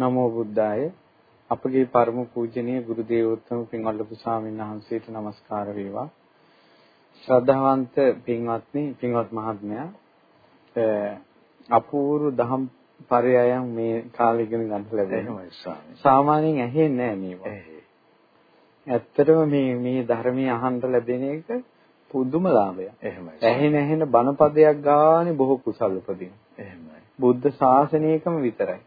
නමෝ බුද්දාය අපගේ පරම පූජනීය ගුරු දේවෝත්තම පින්වත්තු ස්වාමීන් වහන්සේට নমස්කාර වේවා ශ්‍රද්ධාවන්ත පින්වත්නි පින්වත් මහත්මයා අපූර්ව දහම් පරයයන් මේ කාලේ ඉගෙන ගන්න ලැබෙනවා සාමාන්‍යයෙන් ඇහෙන්නේ නැහැ මේවා ඇත්තටම මේ මේ ධර්මයේ අහන්න ලැබෙන එක පුදුම ලාභයක්. එහෙමයි. ඇහෙන ඇහෙන බණපදයක් ගානේ බොහෝ කුසල් උපදින. එහෙමයි. බුද්ධ ශාසනයකම විතරයි.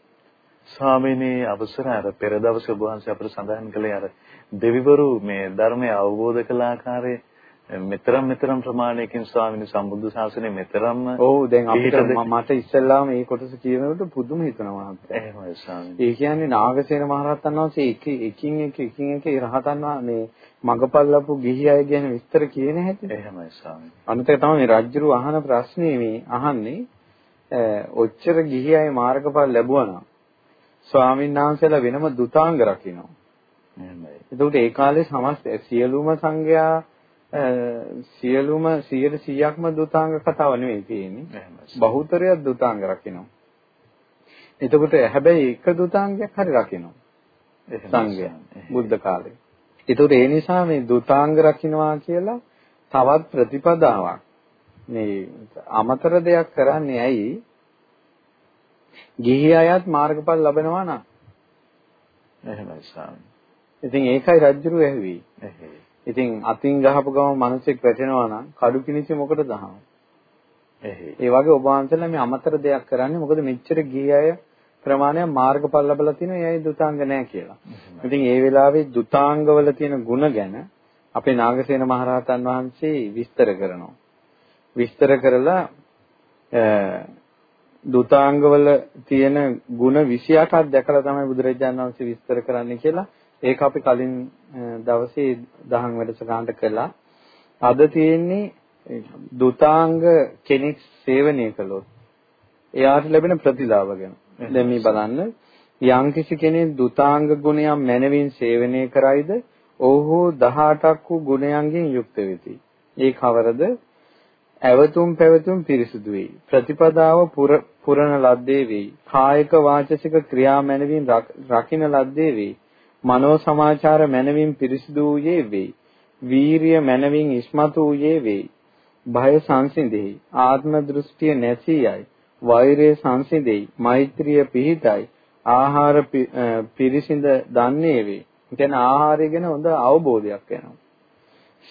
ස්වාමීනි අවසර අර පෙර දවසේ ඔබ වහන්සේ අපිට සඳහන් කළේ අර දෙවිවරු මේ ධර්මය අවබෝධ කළ ආකාරයේ මෙතරම් මෙතරම් ප්‍රමාණයකින් ස්වාමීනි සම්බුද්ධ ශාසනය මෙතරම්ම ඔව් දැන් අපිට මට ඉස්සෙල්ලාම මේ කොටස කියනකොට පුදුම හිතනවා මහත්තයා. එහෙමයි ස්වාමීනි. ඒ කියන්නේ නාගසේන මහරහතන් වහන්සේ එක එකින් එක එකින් එක රහතන් මේ මගපල් ලැබු ගිහි අය ගැන විස්තර කියන හැටි. එහෙමයි ස්වාමීනි. අනිත් එක තමයි රජුරු අහන ප්‍රශ්නේ මේ අහන්නේ ඔච්චර ගිහි අය මාර්ගඵල ලැබුවා නම් ස්වාමීන් වහන්සේලා වෙනම දුතාංග රකින්නවා. එහෙමයි. එතකොට ඒ කාලේ සමස්ත සියලුම සංඝයා සියලුම 100%ක්ම දුතාංග කතාව නෙවෙයි තියෙන්නේ. බහුතරයක් දුතාංග රකින්නවා. එතකොට හැබැයි එක දුතාංගයක් හරි රකින්නවා. සංඝයා බුද්ධ කාලේ. එතකොට ඒ නිසා මේ දුතාංග රකින්නවා කියලා තවත් ප්‍රතිපදාවක් මේ අමතර දෙයක් කරන්නේ ඇයි? ගිහි අයත් මාර්ගඵල ලබනවා නම්. එහෙමයි ස්වාමී. ඉතින් ඒකයි රජුරු ඇහුවේ. ඉතින් අතින් ගහපු ගම මිනිස්සෙක් වැටෙනවා නම් කඩු කිනිසි මොකටද අහන්නේ? ඒ වගේ ඔබ වහන්සේලා මේ අමතර දෙයක් කරන්නේ මොකද මෙච්චර ගිහි අය ප්‍රමාණයක් මාර්ගඵල ලැබලා තිනවා එයයි දුතාංග නැහැ කියලා. ඉතින් ඒ වෙලාවේ දුතාංගවල තියෙන ಗುಣ ගැන අපේ නාගසේන මහරහතන් වහන්සේ විස්තර කරනවා. විස්තර කරලා දුතාංගවල තියෙන ಗುಣ 28ක් දැකලා තමයි බුදුරජාණන් වහන්සේ විස්තර කරන්නේ කියලා ඒක අපි කලින් දවසේ දහම් වැඩසටහනට කළා. අද තියෙන්නේ දුතාංග කෙනෙක් සේවනය කළොත් එයාට ලැබෙන ප්‍රතිලාභ ගැන. දැන් මේ බලන්න යම්කිසි කෙනෙක් දුතාංග ගුණයන් මනවින් සේවනය කරයිද ඔහු 18ක් වූ ගුණයන්ගෙන් යුක්ත වෙති. ඒ කවරද? ඇවතුම් පැවතුම් පිරිසුදු වෙයි. ප්‍රතිපදාව පුරණ ලද්දේ වෙයි. කායික වාචසික ක්‍රියා මනවින් රකින්න ලද්දේ වෙයි. මනෝ සමාචාර මනවින් පිරිසුදු වූයේ වෙයි. වීරිය මනවින් ඉස්මතු වූයේ වෙයි. භය සංසිඳෙහි. ආත්ම දෘෂ්ටිය නැසී යයි. වෛරය සංසිඳෙයි. මෛත්‍රිය පිහිටයි. ආහාර පිරිසිඳ දන්නේ වේ. කියන්නේ ආහාරය ගැන හොඳ අවබෝධයක් වෙනවා.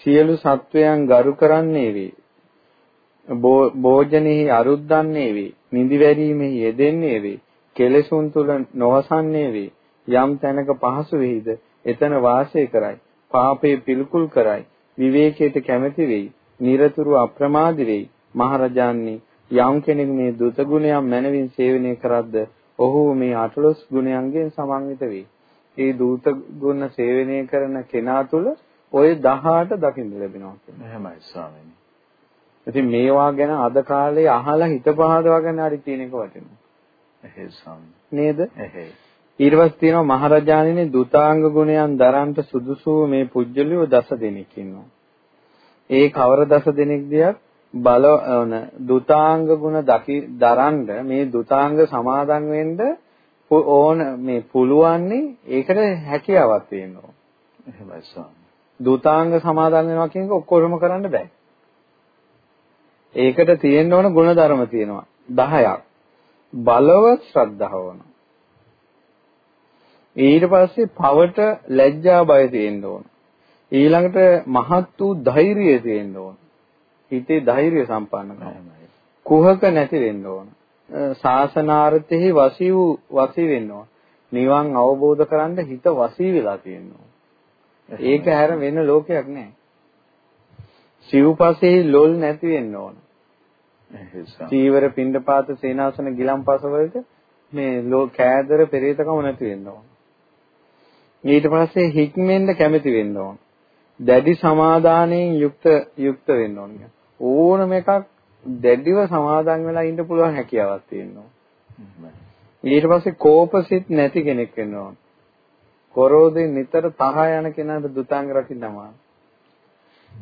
සියලු සත්වයන් ගරු කරන්නේ වේ. භෝජනෙහි අරුද්දන්නේ වේ. නිදිවැරීමෙහි යෙදෙන්නේ වේ. කෙලෙසුන් තුල නොවසන්නේ වේ. යම් තැනක පහසු වෙයිද එතන වාසය කරයි. පාපේ පිළිකුල් කරයි. විවේකයට කැමැති වෙයි. নিরතුරු අප්‍රමාදී වෙයි. මහරජාන්නේ යම් කෙනෙක් මේ දුත ගුණයන් මනවින් සේවනය කරද්ද ඔහු මේ අටලොස් ගුණයන්ගෙන් සමන්විත වෙයි. ඒ දූත ගුණ සේවනය කරන කෙනා තුල ඔය 18 දකින්න ලැබෙනවා කියන්නේ. එහෙමයි ස්වාමීනි. ඉතින් මේවා ගැන අද කාලේ අහලා හිත පහදවා ගන්න හරි තියෙන එක වටිනවා. එහෙයි ස්වාමීනි. නේද? එහෙයි. ඊට පස්සේ තියෙනවා මහරජාණෙනි දුතාංග ගුණයන් දරන්ට සුදුසු මේ පුජ්‍යලියෝ දස දෙනෙක් ඉන්නවා. ඒ කවර දස දෙනෙක්දියත් බල දුතාංග ගුණ දකි දරන්න මේ දුතාංග සමාදන් වෙන්න ඕන මේ පුළුවන්නේ ඒකට හැකියාවක් තියෙනවා. එහෙමයි ස්වාමී. දුතාංග සමාදන් වෙනවා කියන එක ඔක්කොම කරන්න බෑ. ඒකට තියෙන්න ඕන ගුණ ධර්ම තියෙනවා 10ක්. බලවත් ශ්‍රද්ධාව වෙනවා. ඊට පස්සේ පවට ලැජ්ජා බය තියෙන්න ඕන. ඊළඟට මහත් වූ ධෛර්යය තියෙන්න ඕන. හිතේ ධෛර්ය සම්පන්නකම. කුහක නැති වෙන්න ඕන. ශාසනාර්ථෙහි වසී වූ වසී වෙන්න ඕන. නිවන් අවබෝධ කරන්න හිත වසී වෙලා තියෙන්න ඕන. ඒක හැර වෙන ලෝකයක් නැහැ. සිව්පසෙහි ලොල් නැති වෙන්න ඕන. චීවර පින්ඩපාත සේනාසන ගිලම්පස වලට මේ ලෝ කෑදර පෙරේතකම නැති වෙන්න ඕන. ඊට පස්සේ හික්මෙන්ද කැමති වෙන්න ඕන. දැඩි සමාදානයෙන් යුක්ත යුක්ත වෙන්න ඕන. ඕනම එකක් දැඩිව සමාදන් වෙලා ඉන්න පුළුවන් හැකියාවක් තියෙනවා. ඊට පස්සේ කෝපසිත නැති කෙනෙක් වෙන්න ඕන. කොරෝදේ නිතර තරහ යන කෙනාට දුතාංග රකින්නම.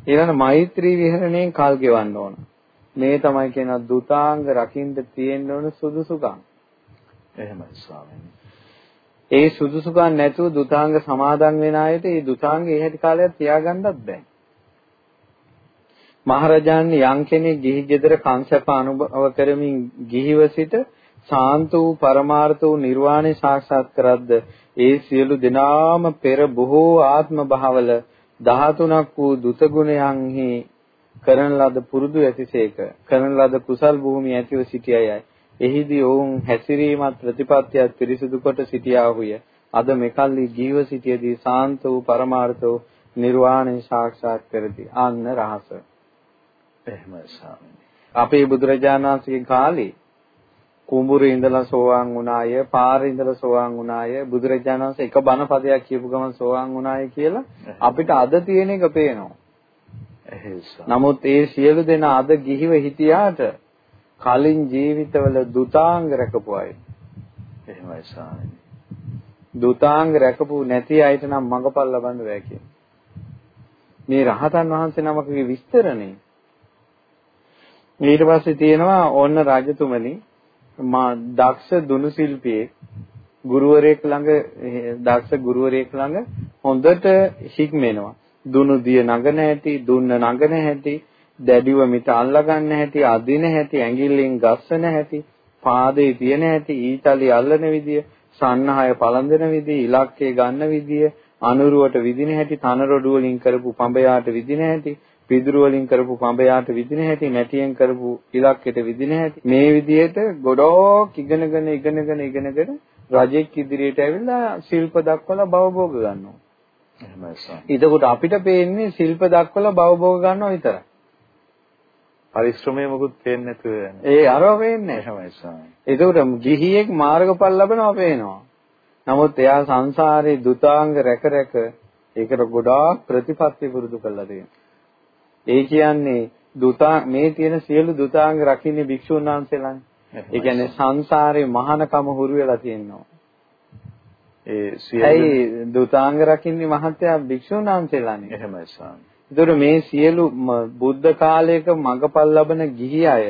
ඊළඟ මෛත්‍රී විහරණයෙන් කල් ගෙවන්න ඕන. මේ තමයි කියන දුතාංග රකින්න තියෙන්න ඕන සුදුසුකම්. එහෙමයි ස්වාමීනි. ඒ සුදුසුකම් නැතුව දුතාංග සමාදන් වෙන අයට ඒ දුතාංග ඒ හැටි කාලයක් තියාගන්නත් බෑ. මහරජාණන් යම් කෙනෙක් ගිහි ගෙදර කංශප අනුභව කරමින් ගිහිව සිට සාන්ත වූ පරමාර්ථ වූ නිර්වාණය සාක්ෂාත් කරද්ද ඒ සියලු දෙනාම පෙර බොහෝ ආත්ම භාවල 13ක් වූ දුත ගුණයන්හි කරන ලද පුරුදු ඇතිසේක කරන ලද කුසල් භූමිය ඇතිව සිටියයි එහිදී ඔවුන් හැසිරීමත් ප්‍රතිපත්තියත් පිරිසුදු කොට සිටියාහුය අද මෙකල්ලි ජීව සිටියේදී සාන්ත වූ පරමාර්ථ නිර්වාණය සාක්ෂාත් කරති. අන්න රහස. ස්වාමීනි. අපේ බුදුරජාණන් වහන්සේගේ කාලේ කුඹුරේ ඉඳලා සෝවාන් වුණාය පාරේ ඉඳලා සෝවාන් වුණාය. බුදුරජාණන් වහන්සේ එක බණ පදයක් කියපු ගමන් සෝවාන් වුණාය කියලා අපිට අද තියෙන එක පේනවා නමුත් ඒ සියලු දෙනා අද ගිහිව හිටියාට කලින් ජීවිතවල දුතාංග රැකපු අය. එහෙමයි ස්වාමීනි. දුතාංග රැකපු නැති අයට නම් මඟපල් ලබන්න බෑ කියන්නේ. මේ රහතන් වහන්සේ නමකගේ විස්තරනේ. ඊට පස්සේ තියෙනවා ඕන්න රාජතුමනි මා දක්ෂ දුනු ශිල්පියෙක් ගුරුවරයෙක් ළඟ දක්ෂ ගුරුවරයෙක් ළඟ හොඳට හික්මෙනවා. දුනු දිය නගන හැටි, දුන්න නගන හැටි, දැඩිව මිට අල්ලගන්න හැටි, අදින හැටි, ඇඟිල්ලෙන් ගස්සන හැටි, පාදේ තියෙන හැටි, ඊතලි අල්ලන විදිය, සන්නහය පළඳින විදිය, ඉලක්කේ ගන්න විදිය, අනුරුවට විදින හැටි, තන රොඩු වලින් කරපු පඹයාට විදින හැටි, පිදුරු වලින් කරපු පඹයාට විදින හැටි, මැටියෙන් කරපු ඉලක්කෙට විදින හැටි. මේ විදිහට ගොඩෝක් ඉගෙනගෙන ඉගෙනගෙන ඉගෙනගෙන රජෙක් ඉදිරියට ඇවිල්ලා ශිල්ප දක්වලා භවභෝග ගන්නවා. එතකොට අපිට පේන්නේ ශිල්ප දක්වලා භවභෝග ගන්නවා විතරයි. පරිශ්‍රමයේ මොකුත් පේන්නේ නැතුව ඒ අරව පේන්නේ එහෙමයි ස්වාමී. එතකොට ගිහියෙක් මාර්ගඵල ලබනවා පේනවා. නමුත් එයා සංසාරේ දුතාංග රැක රැක ඒකට ගොඩාක් ප්‍රතිපත්ති පුරුදු කරලා තියෙනවා. ඒ කියන්නේ දුතා මේ තියෙන සියලු දුතාංග රකින්නේ භික්ෂුන් වහන්සේලානේ. ඒ කියන්නේ සංසාරේ මහානකම හුරු වෙලා තියෙනවා. ඒ සියලු දුතාංග රකින්නේ මහත්යා භික්ෂුන් වහන්සේලානේ. එහෙමයි ස්වාමී. ඒතර මේ සියලු බුද්ධ කාලයක මඟපල් ලබන ගිහි අය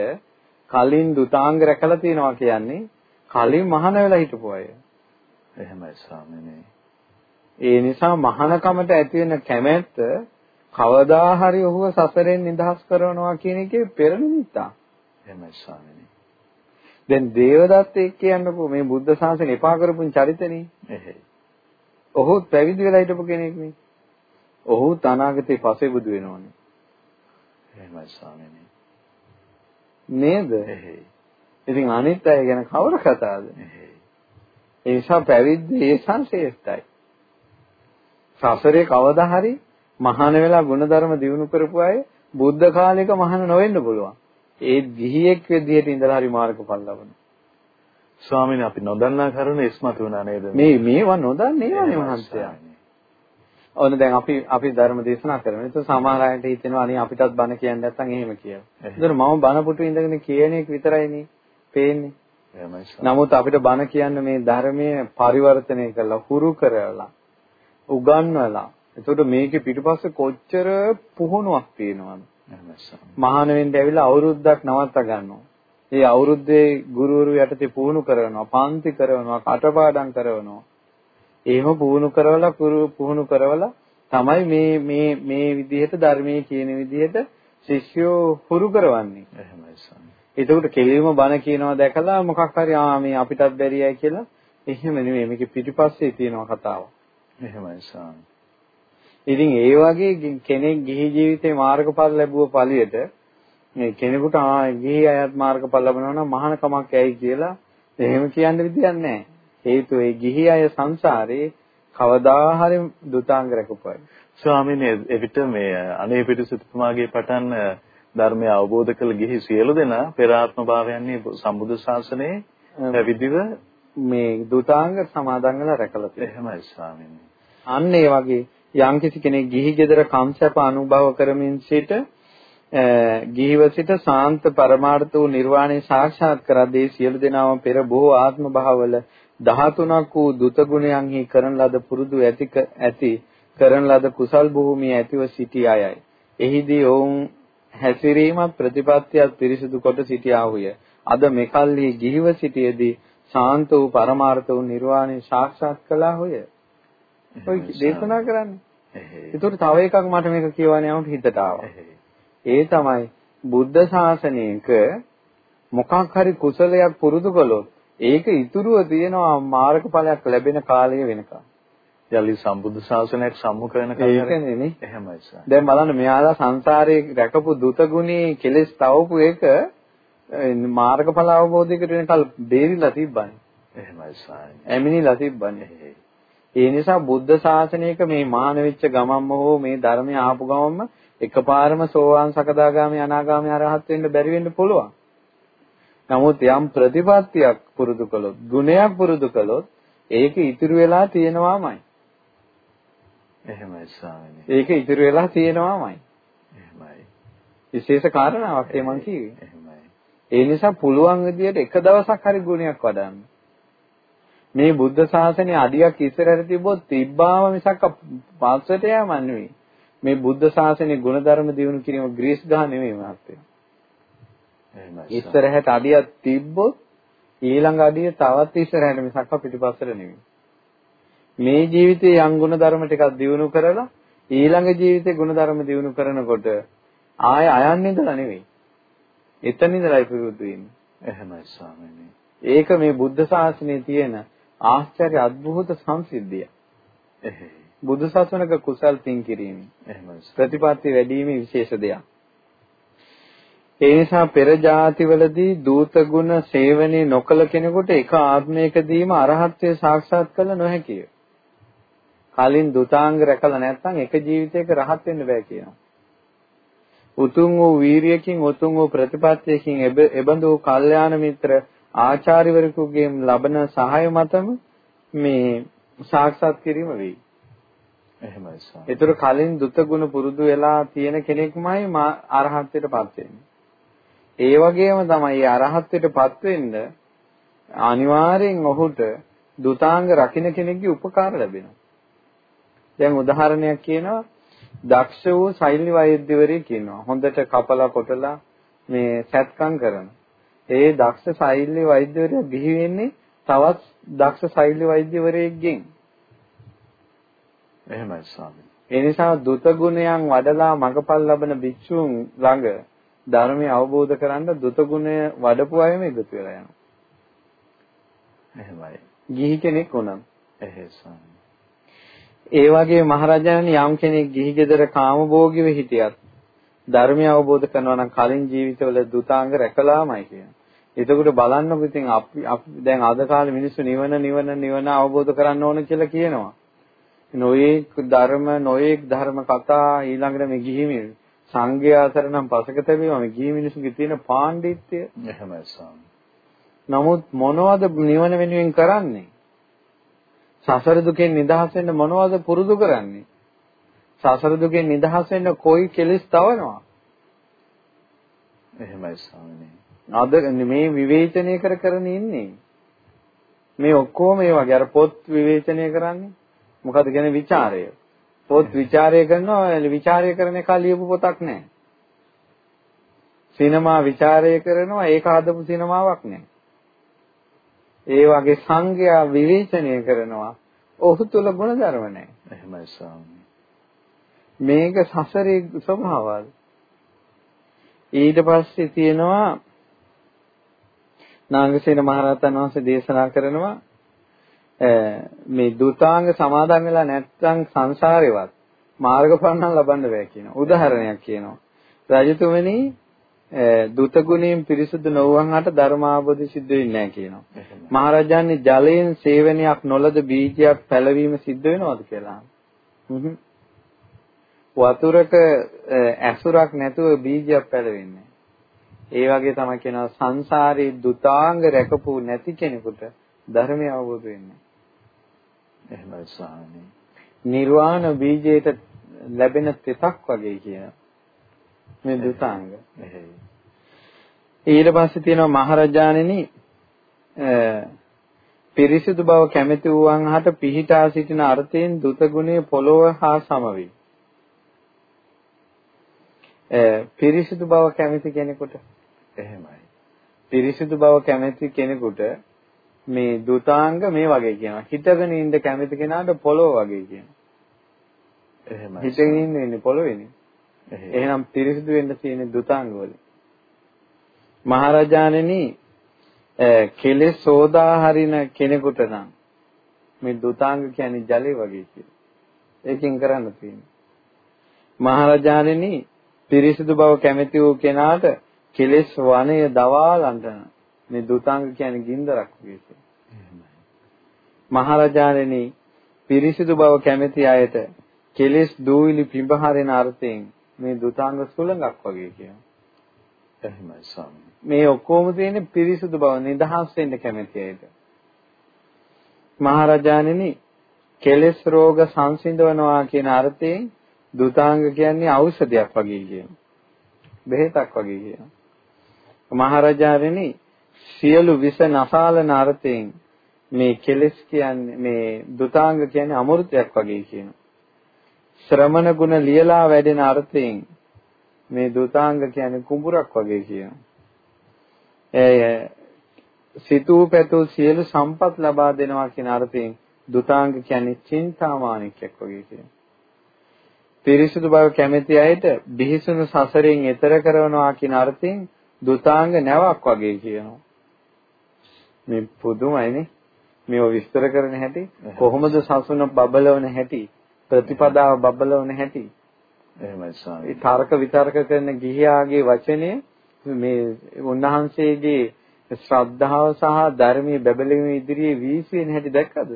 කලින් දුතාංග රැකලා තියෙනවා කියන්නේ කලින් මහාන වෙලා හිටපු අය. එහෙමයි ස්වාමීනි. ඒ නිසා මහානකමට ඇති වෙන කැමැත්ත කවදා හරි ඔහුව සසරෙන් නිදහස් කරනවා කියන එකේ පෙර නිමිත්තක්. එහෙමයි ස්වාමීනි. දැන් දේවදත්ත කියන්නකෝ මේ බුද්ධ ශාසනය එපා කරපු චරිතනේ. ඔහුත් පැවිදි වෙලා හිටපු කෙනෙක් නේ. ඔහු අනාගතේ පසෙබුදු වෙනවනේ. එහෙමයි ස්වාමීනි. නේද? ඉතින් අනිත් අය ගැන කවර කතාවද? ඒ නිසා පැවිද්ද ඒ සංශේෂ්ඨයි. සසරේ කවදා හරි මහාන වෙලා ගුණධර්ම දිනු කරපු අය බුද්ධ කාලයක මහාන නොවෙන්න පුළුවන්. ඒ ගිහියෙක් විදිහට ඉඳලා හරි මාර්ගඵල ලබනවා. ස්වාමීනි අපි නොදන්නා කරුණ ඉස්මතු වුණා නේද? මේ මේවා නොදන්නේ නේද මහන්සියා? ඕන දැන් අපි අපි ධර්ම දේශනා කරනවා. ඒක සමහර අයට හිතෙනවා අනේ අපිටත් බණ කියන්නේ නැත්නම් එහෙම කියලා. ඒතර මම බණ පුටු ඉඳගෙන කියන එක විතරයිනේ පේන්නේ. නමුත් අපිට බණ කියන්න මේ ධර්මයේ පරිවර්තනය කරලා හුරු කරලා උගන්වලා එතකොට මේකේ පිටිපස්සේ කොච්චර පුහුණුවක් තියෙනවද? මහාන වෙන්න ඇවිල්ලා අවුරුද්දක් නවත්ත ගන්නවා. ඒ අවුරුද්දේ ගුරුවරු යටතේ පුහුණු කරනවා, පන්ති කරනවා, කටපාඩම් කරනවා. එහෙම පුහුණු කරවලා පුහුණු කරවලා තමයි මේ මේ මේ විදිහට ධර්මයේ කියන විදිහට ශිෂ්‍යෝ හුරු කරවන්නේ. එහෙමයි ස්වාමී. එතකොට කෙලින්ම බණ කියනවා දැකලා මොකක් හරි ආ මේ අපිටත් බැරියයි කියලා එහෙම නෙමෙයි මේකේ පිටිපස්සේ තියෙනවා කතාව. එහෙමයි ස්වාමී. ඉතින් ඒ වගේ කෙනෙක් ගිහි ජීවිතේ මාර්ගඵල ලැබුව ඵලියට මේ කෙනෙකුට ආ ගිහි අයත් මාර්ගඵල ලබනවා නම් මහාන කමක් ඇයි කියලා එහෙම කියන්න විදියක් නැහැ. හේතුව ඒ ගිහි අය සංසාරේ කවදා හරි දුතාංග රැකපුවයි. ස්වාමීනි එවිට මේ අනේ පිටුසුතුමාගේ පටන් ධර්මය අවබෝධ කළ ගිහි සියලු දෙනා පෙර ආත්ම භාවයන්හි සම්බුද්ධ ශාසනයේ පැවිදිව මේ දුතාංග සමාදන් වෙලා රැකලා තියෙනවා. එහෙමයි ස්වාමීනි. අන්න ඒ වගේ යම්කිසි කෙනෙක් ගිහි ගෙදර කම්සප අනුභව කරමින් සිට ගිහිව සිට සාන්ත පරමාර්ථ වූ නිර්වාණය සාක්ෂාත් කරද්දී සියලු දෙනාම පෙර බොහෝ ආත්ම භාවවල 13ක් වූ දුත ගුණයන්හි කරන ලද පුරුදු ඇති ඇති කරන ලද කුසල් භූමිය ඇතිව සිටි අයයි. එහිදී ඔවුන් හැසිරීමත් ප්‍රතිපත්තියත් පිරිසිදු කොට සිටියාහුය. අද මෙකල්හි ගිහිව සිටියේදී ශාන්ත වූ පරමාර්ථ වූ නිර්වාණය සාක්ෂාත් කළා හොය. ඔය දේශනා කරන්නේ. ඒතකොට තව එකක් මට මේක කියවන්න යනකොට හිතට ආවා. ඒ තමයි බුද්ධ ශාසනයක මොකක් හරි කුසලයක් පුරුදු කළොත් ඒක ඉතුරුව තියෙනවා මාර්ගඵලයක් ලැබෙන කාලය වෙනකම්. යලි සම්බුද්ධ ශාසනයක් සම්මුඛ වෙන ඒකනේ නේ. එහෙමයි සර්. දැන් බලන්න මෙයාලා සංසාරේ රැකපු දුතගුණේ කෙලස් තවපු එක මාර්ගඵල අවබෝධයකට වෙනකල් බේරිලා තිබ්බනේ. එහෙමයි සර්. ඇමිනිලා තිබ්බනේ. ඒ නිසා බුද්ධ ශාසනයක මේ මාන වෙච්ච ගමම්ම හෝ මේ ධර්මය ආපු ගමම්ම එකපාරම සෝවාන් සකදාගාමි අනාගාමි අරහත් වෙන්න බැරි වෙන්න පුළුවන්. නමුත් යම් ප්‍රතිපත්තියක් පුරුදු කළොත්, ගුණයක් පුරුදු කළොත් ඒක ඉතුරු වෙලා තියෙනවාමයි. එහෙමයි ස්වාමීනි. ඒක ඉතුරු වෙලා තියෙනවාමයි. එහෙමයි. විශේෂ කාරණාවක් ඒ මං කිව්වේ. එහෙමයි. ඒ නිසා පුළුවන් විදියට එක දවසක් හරි ගුණයක් වඩන්න. මේ බුද්ධ ශාසනය අඩියක් ඉස්සරහට තිබ්බොත් තිබ්බාම මිසක් පස්සට යෑම නෙවෙයි. මේ බුද්ධ ශාසනයේ ගුණධර්ම දිනු කිරීම ග්‍රීස් ගහ නෙවෙයි මහත්තයා. ඉස්සරහට අඩියක් තිබ්බොත් ඊළඟ අඩිය තවත් ඉස්සරහට මිසක් පිටිපස්සට නෙවෙයි. මේ ජීවිතයේ යම් ගුණ ධර්ම ටිකක් දියුණු කරලා ඊළඟ ජීවිතේ ගුණ ධර්ම දියුණු කරනකොට ආය අයන් ඉඳලා නෙවෙයි. එතන ඉඳලා ඉපදුතු වෙන්නේ. එහෙමයි ස්වාමීනි. ඒක මේ බුද්ධ ශාසනයේ තියෙන ආශ්චර්ය අద్භූත සංසිද්ධිය. බුදු සසුනක කුසල් තින් කිරීම. එහෙමයි. ප්‍රතිපත්ති වැඩිීමේ විශේෂ දෙයක්. ඒ නිසා පෙර જાතිවලදී දූත ගුණ සේවනයේ නොකල කෙනෙකුට එක ආත්මයකදීම අරහත්ත්වය සාක්ෂාත් කළ නොහැකිය. කලින් දුතාංග රැකලා නැත්නම් එක ජීවිතයක රහත් වෙන්න බෑ කියනවා. උතුම් වූ වීරියකින් උතුම් වූ ප්‍රතිපත්තියකින් එබඳු කල්යාණ මිත්‍ර ආචාර්යවරයෙකුගේ ලබන සහාය මතම මේ සාක්ෂාත් කිරීම වෙයි. එහෙමයි සර්. ඒතර කලින් දුත ගුණ පුරුදු වෙලා තියෙන කෙනෙක්මයි අරහත්ත්වයටපත් වෙන්නේ. ඒ වගේම තමයි අරහත්ත්වයටපත් වෙන්න අනිවාර්යෙන් ඔහුට දුතාංග රකින්න කෙනෙක්ගේ උපකාර ලැබෙනවා. දැන් උදාහරණයක් කියනවා දක්ෂ වූ ශෛලි වෛද්‍යවරයෙක් ඉන්නවා. හොඳට කපලා කොටලා මේ සැත්කම් කරන. ඒ දක්ෂ ශෛලි වෛද්‍යවරයා ගිහි වෙන්නේ තවත් දක්ෂ ශෛලි වෛද්‍යවරයෙක්ගෙන්. එහෙමයි ස්වාමී. ඒ නිසා දුත ගුණයන් වඩලා මඟපල් ලබන භික්ෂුන් ළඟ ධර්මය අවබෝධ කරගන්න දුත ගුණය වඩපු අයම එකතු වෙලා යනවා. එහෙමයි. ගිහි කෙනෙක් වුණත්. එහෙයි ස්වාමී. ඒ වගේ මහරජාණන් යම් කෙනෙක් ගිහි ගෙදර කාමභෝගීව හිටියත් ධර්මය අවබෝධ කරනවා නම් කලින් ජීවිතවල දුතාංග රැකලාමයි කියනවා. එතකොට බලන්නකො ඉතින් අපි දැන් අද කාලේ මිනිස්සු නිවන නිවන නිවන අවබෝධ කරන්න ඕන කියලා කියනවා. නොයේක් ධර්ම නොයේක් ධර්ම කතා ඊළඟට මේ ගිහිමි සංඝයා නම් පසක තැබීම මේ ගිහි මිනිස්සුගේ තියෙන පාණ්ඩිත්‍ය එහෙමයි ස්වාමී. නමුත් මොනවද නිවන වෙනුවෙන් කරන්නේ? සසර දුකෙන් නිදහස් වෙන්න මොනවද පුරුදු කරන්නේ? සසර දුකෙන් නිදහස් වෙන්න කොයි කෙලෙස් තවනවා? එහෙමයි ස්වාමීනි. අද මේ විවේචනය කර කරන ඉන්නේ. මේ ඔක්කොම ඒ වගේ අර පොත් විවේචනය කරන්නේ. මොකද කියන්නේ ਵਿਚාරය. පොත් ਵਿਚාරය කරනවා ਵਿਚාරය කරන එක ලියපු පොතක් නෑ. සිනමා ਵਿਚාරය කරනවා ඒක හදපු සිනමාවක් නෑ. ඒ වගේ සංගයා විවේචනය කරනවා ඔහු තුල ගුණධර්ම නෑ. එහෙමයි ස්වාමී. මේක සසරේ ස්වභාවය. ඊට පස්සේ තියෙනවා නාගසේන මහරහතන් වහන්සේ දේශනා කරනවා මේ දුතාංග සමාදන් වෙලා නැත්නම් සංසාරේවත් මාර්ගඵල නම් ලබන්න බෑ කියනවා. උදාහරණයක් කියනවා. රජතුමනි දුත ගුණයෙන් පිරිසුදු නොවුවන්ට ධර්මාබෝධි සිද්ධ වෙන්නේ නැහැ කියනවා. මහරජාණන් ජලයෙන් සේවනයක් නොලද බීජයක් පැලවීම සිද්ධ වෙනවද කියලා. වතුරක ඇසුරක් නැතුව බීජයක් පැලවෙන්නේ ඒ වගේ තමයි කියනවා සංසාරේ දුතාංග රැකපු නැති කෙනෙකුට ධර්මය අවබෝධ වෙන්නේ. එහෙමයි ස්වාමී. නිර්වාණ බීජයට ලැබෙන තෙතක් වගේ කියන මේ දුතාංග. ඊට පස්සේ තියෙනවා මහරජාණෙනි පිරිසිදු බව කැමැති වූවන් හට පිහිටා සිටින අර්ථයෙන් දුත ගුණය පොළොව හා සම වේ. පිරිසිදු බව කැමැති කෙනෙකුට එහෙමයි. පිරිසිදු බව කැමැති කෙනෙකුට මේ දුතාංග මේ වගේ කියනවා. හිතගෙන ඉන්න කැමති කෙනාට පොළොව වගේ කියනවා. එහෙමයි. හිතගෙන ඉන්නේ පොළොවේනේ. එහෙනම් පිරිසිදු වෙන්න තියෙන දුතාංග වල. මහරජාණෙනි කෙලෙස් සෝදා හරින කෙනෙකුට නම් මේ දුතාංග කියන්නේ ජලය වගේ කියලා. ඒකෙන් කරන්න තියෙන්නේ. මහරජාණෙනි පිරිසිදු බව කැමති වූ කෙනාට කෙලෙස් වනය දවාලන්න මේ දුතාංග කියන්නේ ගින්දරක් වගේ. මහරජාණෙනි පිරිසිදු බව කැමති අයට කෙලෙස් දූවිලි පිඹහරෙන අර්ථයෙන් මේ දුතාංග සුළඟක් වගේ කියනවා. එහෙමයි ස්වාමී. මේ ඔක්කොම තියෙන්නේ පිරිසුදු බව නිදහස් වෙන්න කැමති අයට. මහරජාණෙනි කෙලෙස් රෝග සංසිඳවනවා කියන අර්ථයෙන් දුතාංග කියන්නේ ඖෂධයක් වගේ කියනවා. බෙහෙතක් වගේ කියනවා. මහරජාණෙනි සියලු විස නසාලන අර්ථයෙන් මේ කෙලෙස් කියන්නේ මේ දුතාංග කියන්නේ අමෘතයක් වගේ කියනවා. ශ්‍රමණ ගුණ ලියලා වැඩෙන අර්ථයෙන් මේ දුතාංග කියන්නේ කුඹුරක් වගේ කියනවා. ඒ සිතූ පැතූ සියලු සම්පත් ලබා දෙනවා කියන අර්ථයෙන් දුතාංග කියන්නේ චින්තාමානිකයක් වගේ කියනවා. පිරිසුදු බව කැමැති අයට බිහිසුණු සසරෙන් එතර කරනවා කියන අර්ථයෙන් දුතාංග නැවක් වගේ කියනවා. මේ පුදුමයිනේ. මේව විස්තර කරන හැටි කොහොමද සසුන බබලවන හැටි ප්‍රතිපදාව බබලවන හැටි එහෙමයි ස්වාමී. තර්ක විතර්ක කරන ගිහියාගේ වචනේ මේ උන්වහන්සේගේ ශ්‍රද්ධාව සහ ධර්මයේ බබලීම ඉදිරියේ වීසියෙන් හැටි දැක්කද?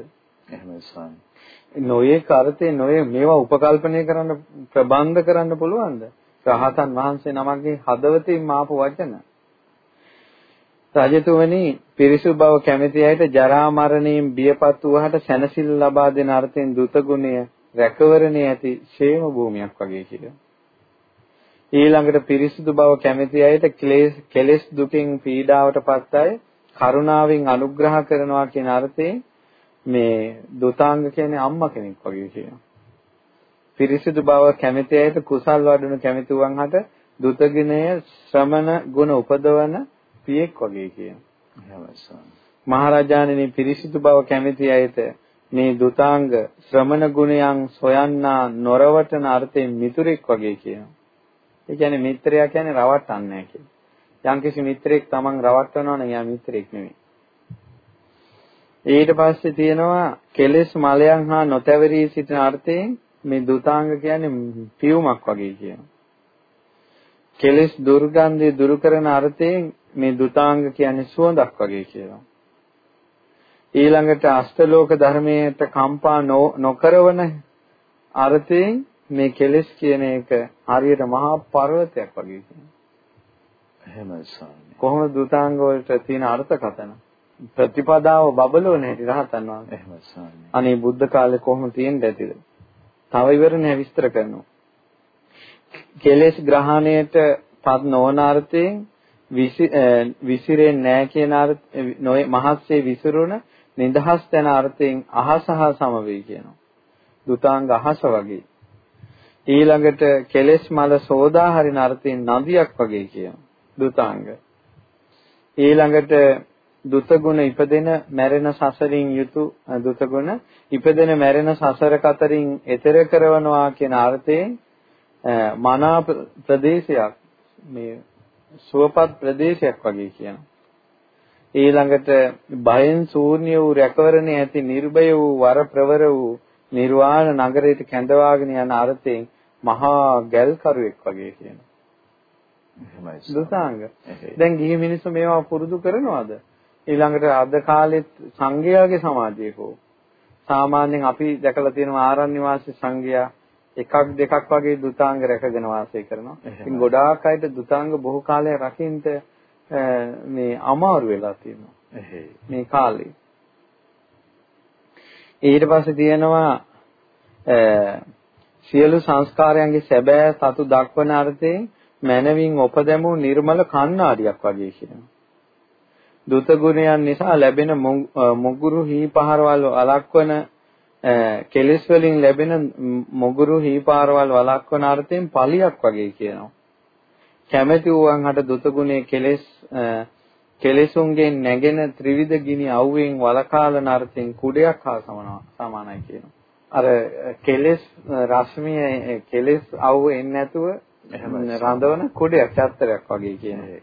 එහෙමයි ස්වාමී. නොයේ කරතේ නොයේ මේවා උපකල්පනය කරන්න ප්‍රබන්ධ කරන්න පුළුවන්ද? රහතන් වහන්සේ නමක්ගේ හදවතින් ආපු වචන. රජතුමනි පිරිසු බව කැමැති අයට ජරා මරණයෙන් බියපත් වූහට සැනසෙල්ල ලබා දෙන අර්ථයෙන් දුත ගුණය රැකවරණේ ඇති ෂේම භූමියක් වගේ කියලා. ඊළඟට පිරිසුදු බව කැමැති අයට කෙලෙස් දුකින් පීඩාවට පත් අය කරුණාවෙන් අනුග්‍රහ කරනවා කියන අර්ථයෙන් මේ දුතාංග කියන්නේ අම්මා කෙනෙක් වගේ කියනවා. පිරිසිදු බව කැමැති අයට කුසල් වඩනු කැමැතුවන් හට දුතගිනය ශ්‍රමණ ගුණ උපදවන පියෙක් වගේ කියනවා. මහරජාණෙනි පිරිසිදු බව කැමැති අයට මේ දුතාංග ශ්‍රමණ ගුණයන් සොයන්නා නොරවටන අර්ථයෙන් මිතුරෙක් වගේ කියනවා. ඒ කියන්නේ මිත්‍රයා කියන්නේ රවට්ටන්නේ නැහැ කියලා. යම්කිසි මිත්‍රෙක් Taman රවට්ටනවා නම් එයා මිත්‍රෙක් නෙමෙයි. ඊට පස්සේ තියෙනවා කෙලෙස් මලයන් හා නොතැවරී සිටින අර්ථයෙන් මේ දුතාංග කියන්නේ පියුමක් වගේ කියනවා. කෙලෙස් දුර්ගන්ධය දුරු කරන අර්ථයෙන් මේ දුතාංග කියන්නේ සුවඳක් වගේ කියනවා. ඊළඟට අෂ්ටලෝක ධර්මයට කම්පා නොකරවන අර්ථයෙන් මේ කෙලෙස් කියන එක හරියට මහා පර්වතයක් වගේ කියනවා. එහෙමයි ස්වාමී. කොහොමද දුතාංග වලට තියෙන අර්ථකථන? ප්‍රතිපදාව බබලවන හැටි රහතන් වහන්සේ. එහෙමයි ස්වාමී. අනේ බුද්ධ කාලේ කොහොම තියෙන්න ඇතිද? තව ඉවර නෑ විස්තර කරනවා. කෙලෙස් ග්‍රහණයට පත් නොවන අර්ථයෙන් විසිරෙන්නේ නැහැ කියන අර්ථ මහත්සේ විසිරුණ නිදහස් තැන අර්ථයෙන් අහස හා සම වෙයි කියනවා. දුතාංග අහස වගේ. ඊළඟට කෙලෙස් මල සෝදා හරින අර්ථයෙන් නදියක් වගේ කියනවා. දුතාංග. ඊළඟට දුතගුණ ඉපදෙන මැරෙන සසරින් යුතු දුතගුණ ඉපදෙන මැරෙන සසර කතරින් එතර කරනවා කියන අර්ථයෙන් මනා ප්‍රදේශයක් මේ සුවපත් ප්‍රදේශයක් වගේ කියනවා. ඊළඟට බයෙන් ශූන්‍ය වූ රැකවරණේ ඇති නිර්භය වූ වර ප්‍රවර වූ නිර්වාණ නගරයට කැඳවාගෙන යන අර්ථයෙන් මහා ගැල්කරුවෙක් වගේ කියනවා. එහෙමයි. දුසාංග. දැන් ගිහි මිනිස්සු මේවා පුරුදු කරනවද? ඊළඟට අද කාලෙත් සංඝයාගේ සමාජයකෝ සාමාන්‍යයෙන් අපි දැකලා තියෙනවා ආරණ්‍ය වාසී සංඝයා එකක් දෙකක් වගේ දුතාංග රැකගෙන වාසය කරනවා. ඉතින් ගොඩාක් අයට දුතාංග බොහෝ කාලයක් රකින්න මේ අමාරු වෙලා තියෙනවා. මේ කාලේ. ඊට පස්සේ තියෙනවා සියලු සංස්කාරයන්ගේ සැබෑ සතු දක්වන අර්ථයෙන් මනවින් උපදැමු නිර්මල කණ්ණාඩියක් වගේ කියනවා. දුත ගුණයන් නිසා ලැබෙන මොගුරු හීපහරවල් වළක්වන කෙලෙස් වලින් ලැබෙන මොගුරු හීපාරවල් වළක්වන අර්ථයෙන් පලියක් වගේ කියනවා. කැමැති වූවන් හට දුත ගුණයේ කෙලෙස් කෙලෙසුන්ගෙන් නැගෙන ත්‍රිවිධ ගිනි අවුවෙන් වලකාලන අර්ථයෙන් කුඩයක් හා සමානයි කියනවා. අර කෙලෙස් රශ්මිය කෙලෙස් අවුව එන්නේ නැතුව රඳවන කුඩයක් චත්‍රයක් වගේ කියන්නේ.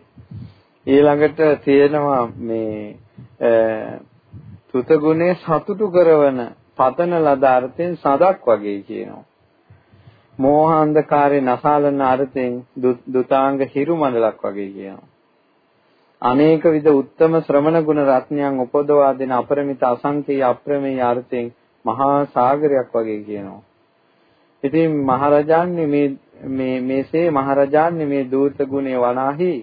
ඊළඟට තියෙනවා මේ තුතගුණේ සතුටු කරවන පතන ලද අර්ථයෙන් සදක් වගේ කියනවා. මෝහාන්ධකාරේ නසාලන අර්ථයෙන් දුතාංග හිරු මණ්ඩලක් වගේ කියනවා. අනේක විද උත්තම ශ්‍රමණ ගුණ රත්නයන් උපදවා දෙන අපරිමිත අසංකේය අප්‍රමේය අර්ථයෙන් මහා සාගරයක් වගේ කියනවා. ඉතින් මහරජාන්නේ මේ මේ මේසේ මහරජාන්නේ මේ දූත ගුණේ වනාහි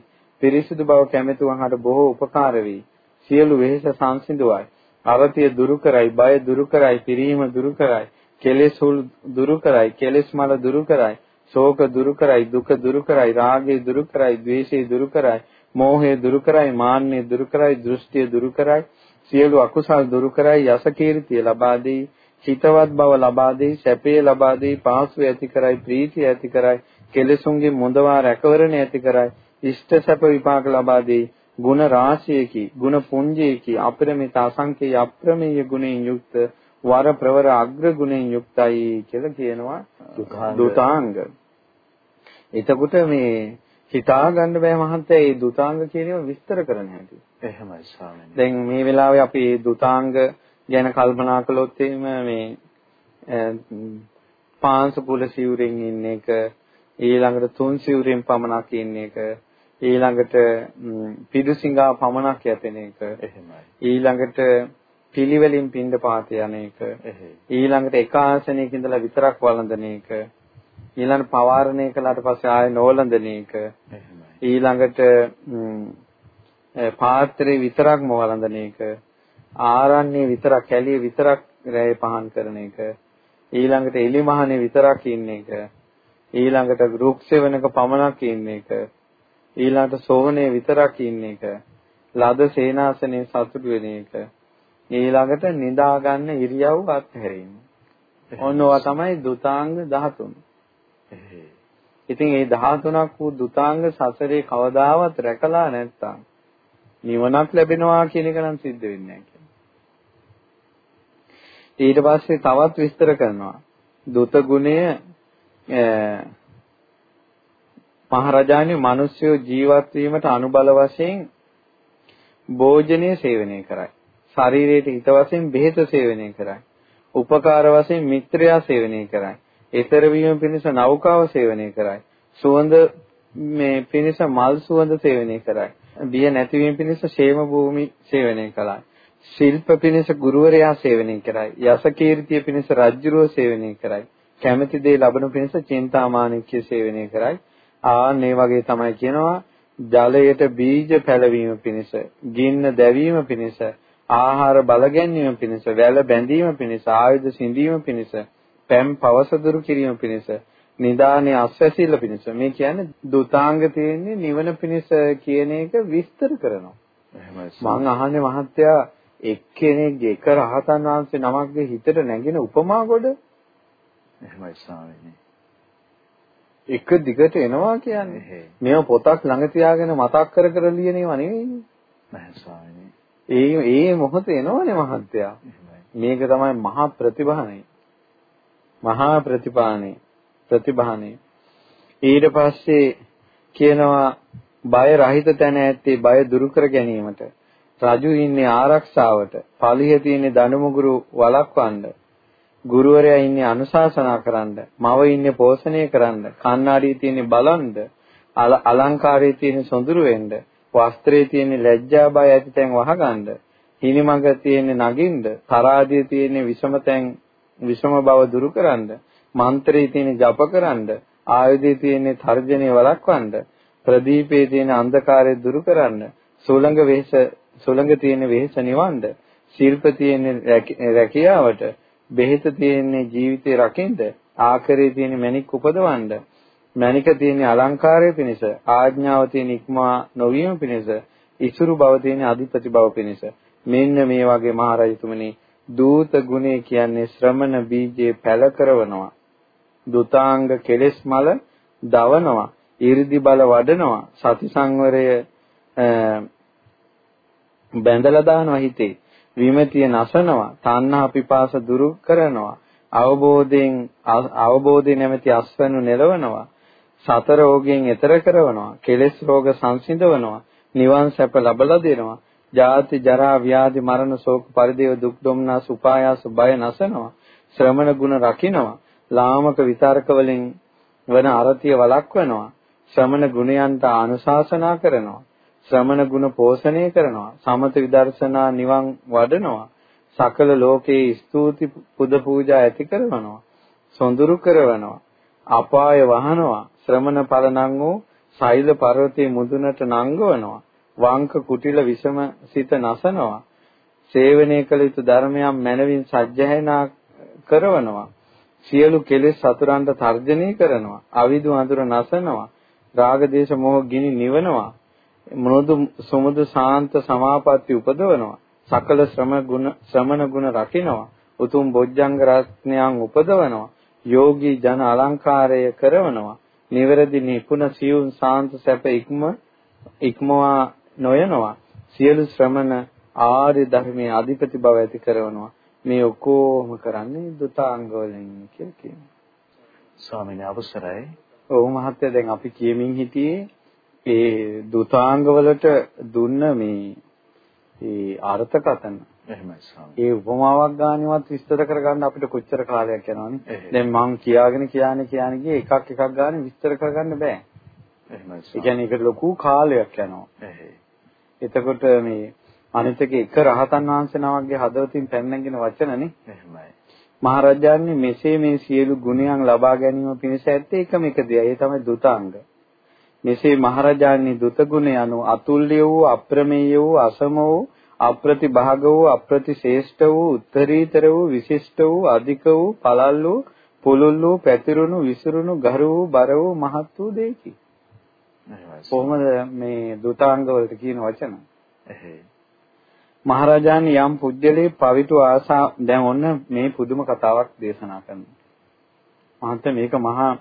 පිරිසිදු බව කැමැතුවන් හට බොහෝ උපකාර වේ. සියලු වෙහෙස සංසිඳුවයි. අවතිය දුරු කරයි, බය දුරු කරයි, පිරීම දුරු කරයි, කෙලෙස් දුරු කරයි, කෙලෙස් මල දුරු කරයි, ශෝක දුරු කරයි, දුක දුරු කරයි, රාගය දුරු කරයි, ද්වේෂය දුරු කරයි, මෝහය දුරු කරයි, මාන්නය දුරු කරයි, දෘෂ්ටිය දුරු කරයි, සියලු අකුසල් දුරු කරයි, යස කීර්තිය ලබා දෙයි, හිතවත් බව ලබා දෙයි, සැපේ ලබා දෙයි, පහසු ඇති කරයි, ප්‍රීතිය ඇති කරයි, කෙලෙසුන්ගේ මුදවා රැකවරණ ඇති කරයි, ඉෂ්ට සැප විපාක ලබා දෙයි, ගුණ රාශියකි, ගුණ පුංජයකි, අපරිමිත අසංකේය අප්‍රමේය ගුණෙන් යුක්ත වර ප්‍රවර අග්‍ර ගුණෙන් යුක්තයි කියලා කියනවා දුතාංග. එතකොට මේ හිතා ගන්න බෑ මහත්තයා මේ දුතාංග කියන විස්තර කරන්න හැටි. එහෙමයි ස්වාමීනි. දැන් මේ වෙලාවේ අපි දුතාංග ගැන කල්පනා කළොත් එහෙම මේ පාංශ කුල සිවුරෙන් ඉන්න එක ඊළඟට තුන් සිවුරෙන් පමණක් ඉන්න එක ඊළඟට පිදුසිඟා පමණක් යැපෙන එක. එහෙමයි. ඊළඟට පිළිවෙලින් පින්ඳ පාත යන එක. ඊළඟට එක ආසනයක ඉඳලා විතරක් වළඳන එක. ඊළඟ පවාරණය කළාට පස්සේ ආයෙ නෝලඳන එක. ඊළඟට පාත්‍රේ විතරක්ම වළඳන එක. ආරණ්‍ය විතරක් කැලිය විතරක් රැය පහන් කරන එක. ඊළඟට එලිමහනේ විතරක් ඉන්න එක. ඊළඟට රුක්සෙවණක පමණක් ඉන්න එක ඊළඟට සෝවනේ විතරක් ඉන්න එක ලද සේනාසනේ සතුටු වෙන එක. ඊළඟට නිදා ගන්න ඉරියව් අත්හැරීම. ඔන්නෝවා තමයි දුතාංග 13 ඉතින් මේ 13ක් වූ දුතාංග සසරේ කවදාවත් රැකලා නැත්තම් නිවනක් ලැබෙනවා කියන එක නම් සිද්ධ වෙන්නේ නැහැ ඊට පස්සේ තවත් විස්තර කරනවා. දුත ගුණය මහරජාණන් මිනිස්යෝ ජීවත් වීමට අනුබල වශයෙන් භෝජනය සේවනය කරයි. ශරීරයට හිත වශයෙන් බෙහෙත සේවනය කරයි. උපකාර වශයෙන් මිත්‍රයා සේවනය කරයි. ඊතර වීම පිණිස නෞකාව සේවනය කරයි. සුවඳ මේ පිණිස මල් සුවඳ සේවනය කරයි. බිය නැතිවීම පිණිස ෂේම භූමි සේවනය කළයි. ශිල්ප පිණිස ගුරුවරයා සේවනය කරයි. යස කීර්තිය පිණිස රජුරෝ සේවනය කරයි. කැමැති දේ ලබනු පිණිස චින්තාමානික්‍ය සේවනය කරයි. ආන් මේ වගේ තමයි කියනවා ජලයට බීජ පැලවීම පිණිස, ගින්න දැවීම පිණිස, ආහාර බල ගැනීම පිණිස, වැල බැඳීම පිණිස, ආයුධ සිඳීම පිණිස පැම් පවස දුරු කිරීම පිණිස නිදානේ අස්වැසිල්ල පිණිස මේ කියන්නේ දුතාංග තියෙන්නේ නිවන පිණිස කියන එක විස්තර කරනවා. මම අහන්නේ මහත්තයා එක්කෙනෙක්ගේ එක රහතන් වහන්සේ නමක්ගේ හිතට නැගෙන උපමා කොට එහෙමයි ස්වාමීනි. එක දිගට එනවා කියන්නේ. මේව පොතක් ළඟ තියාගෙන මතක් කර කර ලියන ඒවා නෙවෙයිනේ. නැහැ ස්වාමීනි. ඒ ඒ මොහොතේ එනවනේ මහත්තයා. මේක තමයි මහා ප්‍රතිභානේ. මහා ප්‍රතිපාණේ ප්‍රතිභානේ ඊට පස්සේ කියනවා බය රහිත තැන ඇත්තේ බය දුරු කර ගැනීමට රජු ඉන්නේ ආරක්ෂාවට පලිය තියෙන්නේ දනුමුගුරු වළක්වන්න ගුරුවරයා ඉන්නේ අනුශාසනා කරන්න මව ඉන්නේ පෝෂණය කරන්න කන්නාඩියේ තියෙන්නේ බලන්න අලංකාරයේ තියෙන්නේ සොඳුරු වෙන්න වස්ත්‍රයේ තියෙන්නේ ලැජ්ජා බය ඇති තැන් වහගන්න හිනිමඟ තියෙන්නේ නගින්න තරාදියේ තියෙන්නේ විෂම තැන් විෂම බව දුරු කරන්න, මන්ත්‍රයේ තියෙන ජප කරන්න, ආයුධයේ තියෙන තර්ජනය වළක්වන්න, ප්‍රදීපයේ තියෙන අන්ධකාරය දුරු කරන්න, සුළඟ වෙහස සුළඟ තියෙන වෙහස නිවන්න, ශිල්ප තියෙන රැකියාවට, බෙහෙත තියෙන ජීවිතේ රකින්න, ආකරයේ තියෙන මණික් උපදවන්න, මණික තියෙන අලංකාරය පිණිස, ආඥාව තියෙන ඉක්මා නොවීම පිණිස, ඉසුරු බව තියෙන අධිපති බව පිණිස මෙන්න මේ වගේ මහරජතුමනි දූත ගුණය කියන්නේ ශ්‍රමණ බීජේ පැල කරනවා. දුතාංග කෙලෙස් මල දවනවා. 이르දි බල වඩනවා. සති සංවරය බැඳලා දානවා හිතේ. විමතිය නසනවා, තණ්හා පිපාස දුරු කරනවා, අවබෝධයෙන් අවබෝධය නැමැති අස්වැන්නු නෙලවනවා, සතර රෝගයෙන් එතර කරනවා, කෙලෙස් රෝග සංසිඳවනවා, නිවන් සැප ලබලා දෙනවා, ජාති ජරා ව්‍යාධි මරණ ශෝක පරිදේව දුක් දුම්නස් උපායාස බය නසනවා, ශ්‍රමණ ගුණ රකින්නවා, ලාමක විතර්ක වලින් වන අරතිය වළක්වනවා, ශ්‍රමණ ගුණයන්ට අනුශාසනා කරනවා, ශ්‍රමණ ගුණ පෝෂණය කරනවා. සමත විදර්ශනා නිවන් වඩනවා. සකල ලෝකේ ස්තුති පුද පූජා ඇති කරනවා සොඳුරු කරනවා අපාය වහනවා. ශ්‍රමණ ඵලනං වූ සෛල පර්වතයේ මුදුනට නංගවනවා. වංක කුටිල විෂම සිත නසනවා. සේවනය කළ යුතු ධර්මයන් මනවින් සජ්ජහායනා කරනවා සියලු කෙලෙස් සතුරන්ට තර්ජනය කරනවා. අවිදු අඳුර නසනවා. රාග දේශ මොහ ගිනි නිවනවා. මෘදු සුමුදු ශාන්ත සමාපatti උපදවනවා? සකල ශ්‍රම ගුණ ශ්‍රමණ ගුණ රකින්නවා. උතුම් බොජ්ජංග රත්නයන් උපදවනවා. යෝගී ජන අලංකාරය කරනවා නිවැරදි නිපුණ සියුම් ශාන්ත සැප ඉක්ම ඉක්මවා නොයනවා. සියලු ශ්‍රමණ ආර්ය ධර්මයේ අධිපති බව ඇති කරනවා මේ ඔක්කොම කරන්නේ දුතාංග වලින් කියලා කියනවා. ස්වාමීන් අවසරයි. ඔව් මහත්තයා දැන් අපි කියමින් හිටියේ ඒ දුතාංග වලට දුන්න මේ ඒ අර්ථකතන එහෙමයි ස්වාමී. ඒ උපමාවක් ගන්නවත් විස්තර කරගන්න අපිට කොච්චර කාලයක් යනවනේ. දැන් මං කියාගෙන කියන්නේ කියන්නේ ගියේ එකක් එකක් ගන්න විස්තර කරගන්න බෑ. එහෙමයි ස්වාමී. ඒ කියන්නේ ඒකට ලොකු කාලයක් යනවා. එහෙයි. එතකොට මේ අනිත් එක එක රහතන් වහන්සේ නමක්ගේ හදවතින් පැන්නගෙන වචනනේ. එහෙමයි. මහරජාණන් මෙසේ මේ සියලු ගුණයන් ලබා ගැනීම පිණිස ඇත්තේ එකම එක දෙයයි. ඒ තමයි දුතාංග. මෙසේ මහරජාණන් දුතගුණ යනු අතුල්‍ය වූ අප්‍රමේය වූ අසම වූ අප්‍රතිභාග වූ අප්‍රතිශේෂ්ඨ වූ උත්තරීතර වූ විශිෂ්ට වූ අධික වූ පළල් වූ පුළුල් වූ පැතිරුණු විසිරුණු ගරු වූ බර වූ මහත් වූ දෙයකි. කොහොමද මේ දුතාංග වලට කියන වචන? මහරජාණන් යම් පුජ්‍යලේ පවිතු ආසා දැන් ඔන්න මේ පුදුම කතාවක් දේශනා කරනවා. මහත්ම මේක මහා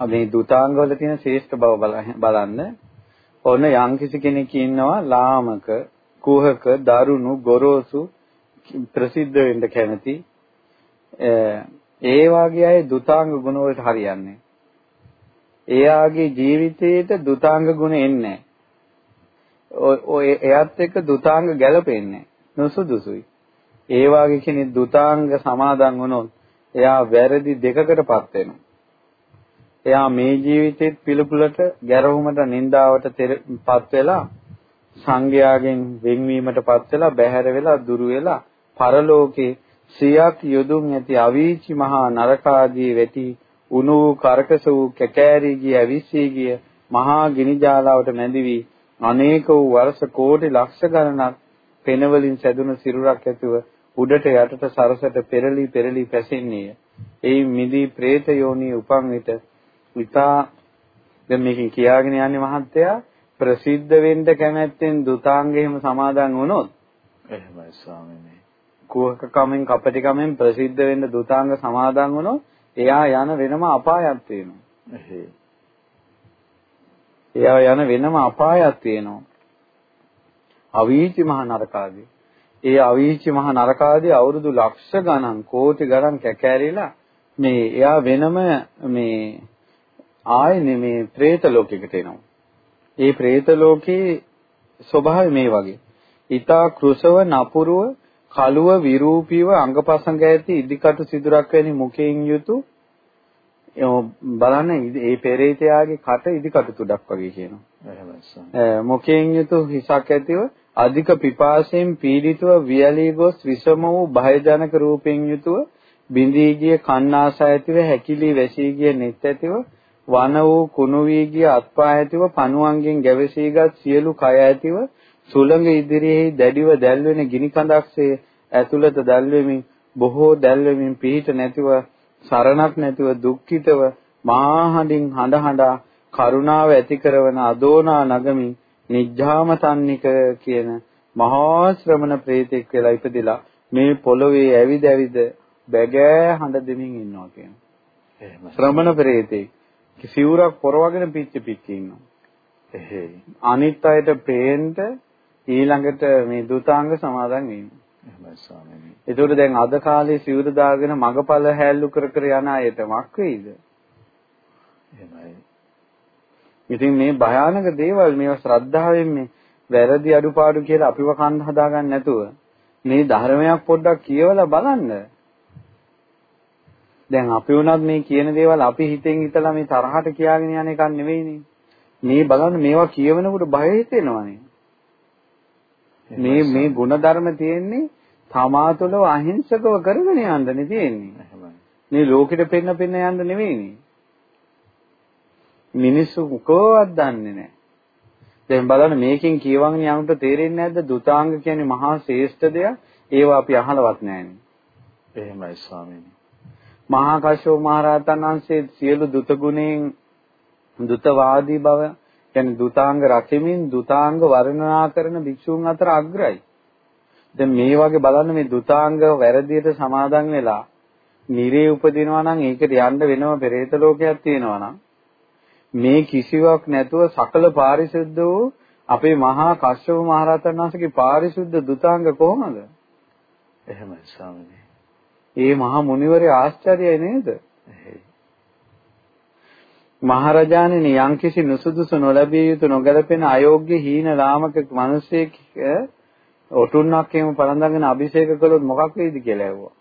මේ දුතාංග වල තියෙන ශ්‍රේෂ්ඨ බව බලන්න. ඔන්න යම්කිසි කෙනෙක් ඉන්නවා ලාමක, කුහක, දරුණු, ගොරෝසු ප්‍රසිද්ධ වෙන්න කැමති. ඒ වාගේ අය දුතාංග ගුණ වලට හරියන්නේ. එයාගේ ජීවිතේට දුතාංග ගුණ එන්නේ ඔය එයත් එක්ක දුතාංග ගැලපෙන්නේ නුසුදුසුයි. ඒ වාගේ කෙනෙක් දුතාංග සමාදන් වුණොත් එයා වැරදි දෙකකටපත් වෙනවා. එයා මේ ජීවිතෙත් පිළිපුලට ගැරහුමට නින්දාවට පත් වෙලා සංඝයාගෙන් වෙන්වීමටපත් වෙලා බැහැර වෙලා දුරු වෙලා පරලෝකේ සියක් යොදුන් ඇති අවීචි මහා නරකාදී වෙති උණු කරකස වූ කැකෑරී ගිය ඇවිස්සී ගිය මහා ගිනි ජාලාවට මැදි වී අනේක වූ වර්ෂ කෝටි ලක්ෂ ගණනක් පෙනවලින් සැදුණු සිරුරක් ඇතුව උඩට යටට සරසට පෙරලි පෙරලි පැසෙන්නේය. ඒ මිදි പ്രേත යෝනි උපන් විට ඉතා දැන් මේකෙන් කියාගෙන යන්නේ මහත්තයා ප්‍රසිද්ධ වෙන්න කැමැත්තෙන් දුතාංගෙම සමාදන් වුණොත් එහෙමයි ස්වාමීනි. කුහක කමෙන් කපටි කමෙන් ප්‍රසිද්ධ වෙන්න දුතාංග සමාදන් වුණොත් එයා යන වෙනම අපායක් තියෙනවා. එයා යන වෙනම අපායක් තියෙනවා. අවීචි මහ නරකාදී. ඒ අවීචි මහ නරකාදී අවුරුදු ලක්ෂ ගණන් කෝටි ගණන් කැකෑරිලා මේ එයා වෙනම මේ ආයෙ නෙමේ പ്രേත ලෝකයකට එනවා. ඒ പ്രേත ලෝකේ ස්වභාවය මේ වගේ. ඊතා කෘෂව නපුරව කලුව විරූපීව අංගපසංග ඇති ඉදිකටු සිදුරක් වැනි මුඛයෙන් යුතු බලන්න මේ පෙරේතයාගේ කට ඉදිකටු තුඩක් වගේ කියනවා. මුඛයෙන් යුතු හිසක් ඇතිව අධික පිපාසයෙන් පීඩිතව වියලී ගොස් විසම වූ භයජනක රූපයෙන් යුතුව බිඳී ගිය කන්නාස ඇතිව හැකිලි වැසී ගිය net ඇතිව වන වූ කුණු වී ගිය අත්පා ඇතිව පණුවන්ගෙන් ගැවසීගත් සියලු කය ඇතිව සුළඟ ඉදිරියේ දැඩිව දැල්වෙන ගිනි කඳක්සේ ඇතුළත දැල්වෙමින් බොහෝ දැල්වෙමින් පිහිට නැතිව සරණක් නැතිව දුක්ඛිතව මාහඬින් හඬ හඬා කරුණාව ඇති කරන අදෝනා නගමින් නිජ්ජාම තන්නික කියන මහා ශ්‍රමණ ප්‍රේතෙක් වෙලා ඉපදිලා මේ පොළොවේ ඇවිද ඇවිද බැගෑ හඬ දෙමින් ඉන්නවා කියන. ශ්‍රමණ ප්‍රේතෙක්. සිවුරක් පොරවගෙන පිච්ච පිච්ච ඉන්නවා. එහෙයි. අනිත් අයට පේන්න ඊළඟට මේ දුතාංග සමාදන් වීම. එහෙමයි ස්වාමීනි. ඒතකොට දැන් අද කාලේ සිවුරු දාගෙන මගපල හැල්ලු කර කර යන අයට මක් වෙයිද? එහෙමයි. ඉතින් මේ භයානක දේවල් මේවා ශ්‍රද්ධාවෙන් මේ වැරදි අඩුපාඩු කියලා අපිව කන්න හදාගන්න නැතුව මේ ධර්මයක් පොඩ්ඩක් කියවලා බලන්න. දැන් අපි වුණත් මේ කියන දේවල් අපි හිතෙන් හිතලා මේ තරහට කියාගෙන යන එකක් නෙවෙයිනේ. මේ බලන්න මේවා කියවනකොට බය හිතෙනවනේ. මේ මේ ಗುಣධර්ම තියෙන්නේ තමා තුළව අහිංසකව කරගෙන යන්නනේ තියෙන්නේ. මේ ලෝකෙට පෙන්න පෙන්න යන්න නෙවෙයිනේ. මිනිස්සු කොහොමවත් දන්නේ නැහැ. දැන් බලන්න මේකෙන් කියවගෙන යනකොට තේරෙන්නේ නැද්ද දුතාංග කියන්නේ මහා ශ්‍රේෂ්ඨ දෙයක්. ඒවා අපි අහලවත් නැහැනේ. එහෙමයි ස්වාමීනි. මහා කශ්‍යප මහ රහතන් වහන්සේ සියලු දුත ගුණෙන් දුතවාදී බව කියන්නේ දුතාංග රකිමින් දුතාංග වර්ණනා කරන භික්ෂූන් අතර අග්‍රයි. දැන් මේ වගේ බලන්න මේ දුතාංග වැරදියට සමාදන් වෙලා නිරේ උපදිනවා නම් ඒකට යන්න වෙනම පෙරේත ලෝකයක් තියෙනවා නම් මේ කිසිවක් නැතුව සකල පාරිශුද්ධ වූ අපේ මහා කශ්‍යප මහ රහතන් වහන්සේගේ පාරිශුද්ධ දුතාංග කොහොමද? එහෙමයි ස්වාමීනි. ඒ මහා මුනිවරයා ආශ්චර්යයි නේද? මහරජාණෙනි යම්කිසි නුසුදුසු නොලැබිය යුතු නොගැලපෙන අයෝග්‍ය හීන ලාමක මිනිසෙක් ඔටුන්නක් එහෙම පළඳගෙන අභිෂේක කළොත් මොකක් වෙයිද කියලා ඇහුවා.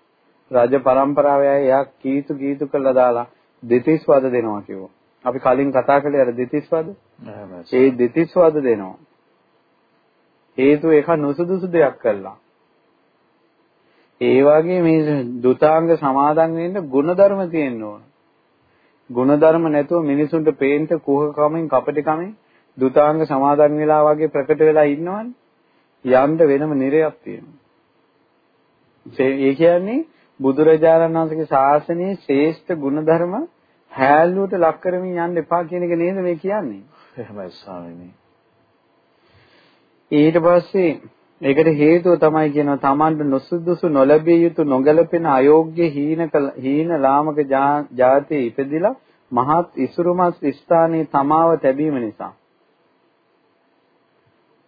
රජ පරම්පරාවේ අය එයා කීතු කීතු කළා දාලා දෙතිස් වද දෙනවා කිව්වා. අපි කලින් කතා කළේ අර දෙතිස් වද. ඒ දෙතිස් වද දෙනවා. හේතුව ඒක නුසුදුසු දෙයක් කළා. ඒ වගේ මේ දුතාංග සමාදන් වෙන්න ಗುಣධර්ම තියෙන්න ඕන. ಗುಣධර්ම නැතුව මිනිසුන්ට පේන්න කුහකකමෙන් කපටිකමෙන් දුතාංග සමාදන් වෙලා වගේ ප්‍රකට වෙලා ඉන්නවනේ. යන්න වෙනම නිරයක් තියෙනවා. ඒ කියන්නේ බුදුරජාණන් වහන්සේගේ ශාසනයේ ශ්‍රේෂ්ඨ ಗುಣධර්ම හැල්ලුවට ලක් කරමින් යන්න එපා කියන එක නේද මේ කියන්නේ? එහෙමයි ස්වාමීනි. ඊට පස්සේ ඒකට හේතුව තමයි කියනවා තමන්ට නොසුදුසු නොලැබිය යුතු නොගැලපෙන අයෝග්‍ය හීන හීන ලාමක જાතිය ඉපදිලා මහත් ඉසුරුමත් ස්ථානයේ තමාව තැබීම නිසා.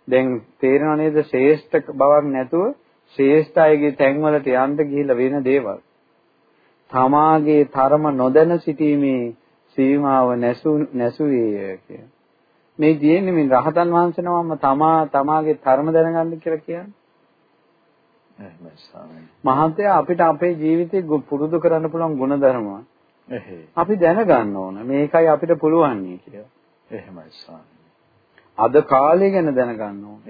දැන් තේරෙනව නේද? ශ්‍රේෂ්ඨ බවක් නැතුව ශ්‍රේෂ්ඨ අයගේ තැන්වලට යන්න ගිහිල්ලා වෙන දේවල්. තමාගේ ධර්ම නොදැන සිටීමේ සීමාව නැසු නැසුවේය කියන මේ තියෙන්නේ මේ රහතන් වහන්සේ නමම තමා තමාගේ ධර්ම දැනගන්න කියලා කියන්නේ. මහත්ය අපිට අපේ ජීවිතේ පුරුදු කරන්න පුළුවන් ගුණධර්ම. අපි දැනගන්න ඕන. මේකයි අපිට පුළුවන් නේ කියලා. එහෙමයි ස්වාමී. අද කාලේ ගැන දැනගන්න ඕන.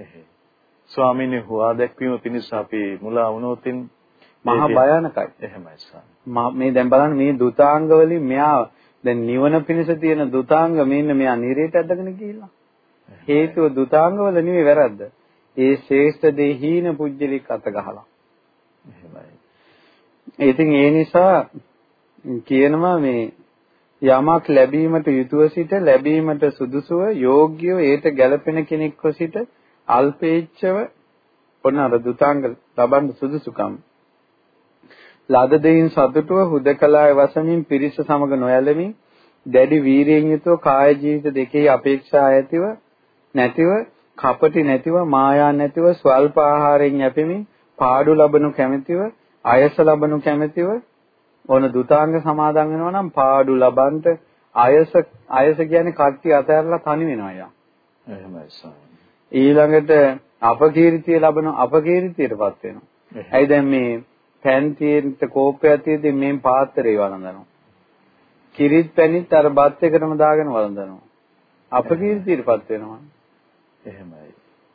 ස්වාමීනි හුවා දැක්වීම පිණිස අපි මුලා වුණොතින් මහා භයානකයි. එහෙමයි ස්වාමී. මේ දැන් බලන්න මේ දුතාංග වලින් මෙයා දැන් නිවන පිණිස තියෙන දුතාංග මෙන්න මෙයා නිරේට ඇදගෙන ගිහිල්ලා. හේතුව දුතාංග වල නෙවෙයි වැරද්ද. ඒ ශ්‍රේෂ්ඨ දේ හීන පුජ්‍යලික අත ගහලා. එහෙමයි. ඉතින් ඒ නිසා කියනවා මේ යමක් ලැබීමට යුතුව සිට ලැබීමට සුදුසුව යෝග්‍යව ඒට ගැළපෙන කෙනෙක්ව සිට අල්පේච්ඡව ඔන්න අර දුතාංග ලබන්න සුදුසුකම් ලද දෙයින් සතුටුව හුදකලාය වසමින් පිරිස සමග නොයැලෙමින් දැඩි වීරියෙන් යුතුව කාය ජීවිත දෙකේ අපේක්ෂා ඇතිව නැතිව කපටි නැතිව මායා නැතිව ස්වල්ප ආහාරයෙන් යැපෙමින් පාඩු ලබනු කැමැතිව අයස ලබනු කැමැතිව. ඕන දුතාංග සමාදන් වෙනවා නම් පාඩු ලබන්ට අයස අයස කියන්නේ කට්ටි අතහැරලා තනි වෙනවා යා. එහෙමයි ඊළඟට අපකීර්තිය ලබන අපකීර්තියටපත් වෙනවා. ඇයි දැන් මේ පෑන් තියෙන්න කෝප්පයක් තියෙද්දි මේ පාත්‍රේ වළඳනවා. කිරිත් පැණිත් අර බත් එකටම දාගෙන වළඳනවා. අපකීර්තියටපත් වෙනවා. එහෙමයි.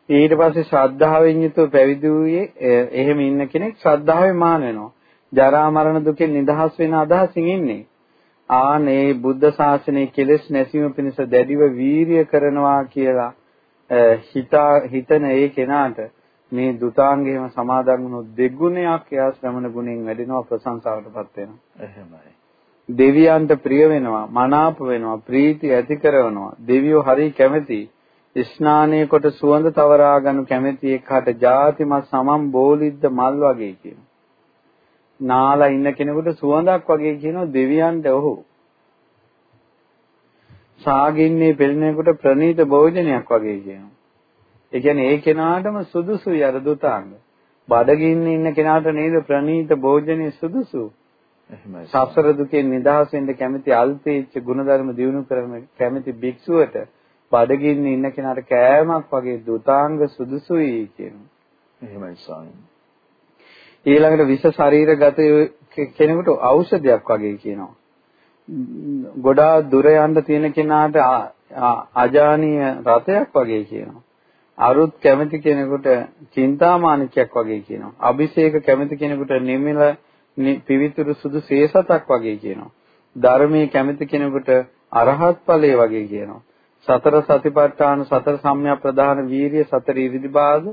ඊට පස්සේ ශ්‍රද්ධාවෙන් යුතුව පැවිදි වූයේ එහෙම ඉන්න කෙනෙක් ශ්‍රද්ධාවෙන් මාන වෙනවා. ජරා මරණ දුකෙන් නිදහස් වෙන අදහසින් ඉන්නේ. ආනේ බුද්ධ ශාසනයේ කෙලෙස් නැසීම පිණිස දැඩිව වීරිය කරනවා කියලා හිතා හිතන ඒ කෙනාට මේ දුතාංගයම සමාදන් වුණොත් දෙගුණයක් එයා ශ්‍රමණ ගුණෙන් වැඩෙනවා ප්‍රශංසාවටපත් වෙනවා. එහෙමයි. දෙවියන්ට ප්‍රිය වෙනවා, මනාප වෙනවා, ප්‍රීති ඇති කරනවා. දෙවියෝ හරි කැමති. ස්නානයේ කොට සුවඳ තවරා ගනු කැමති එක්කට ಜಾතිමත් සමම් බෝලිද්ද මල් වගේ කියනවා. නාලා ඉන්න කෙනෙකුට සුවඳක් වගේ කියනවා දෙවියන්ට ඔහු. සාගින්නේ පෙළෙනකොට ප්‍රණීත භෝජනයක් වගේ කියනවා. ඒ කියන්නේ ඒ කෙනාටම සුදුසුයි අර දුතාංග. බඩගින්නේ ඉන්න කෙනාට නේද ප්‍රණීත භෝජනේ සුදුසු. එහෙමයි. සසර දුකෙන් නිදහස් වෙන්න කැමති අල්පේච්ච ගුණධර්ම දියුණු කරන කැමති භික්ෂුවට බඩගින්නේ ඉන්න කෙනාට කෑමක් වගේ දුතාංග සුදුසුයි කියනවා. එහෙමයි ස්වාමීනි. ඊළඟට විස ශරීරගත කෙනෙකුට ඖෂධයක් වගේ කියනවා. ගොඩාක් දුර යන්න තියෙන කෙනාට අජානීය රතයක් වගේ කියනවා. අරුත් කැමති කෙනෙකුට චින්තාමානිකයක් වගේ කියනවා. අභිෂේක කැමති කෙනෙකුට නිමිල පිවිතුරු සුදු සේසතක් වගේ කියනවා. ධර්මයේ කැමති කෙනෙකුට අරහත් ඵලයේ වගේ කියනවා. සතර සතිපට්ඨාන සතර සම්‍යක් ප්‍රදාන වීරිය සතර ඉරිදිබාධ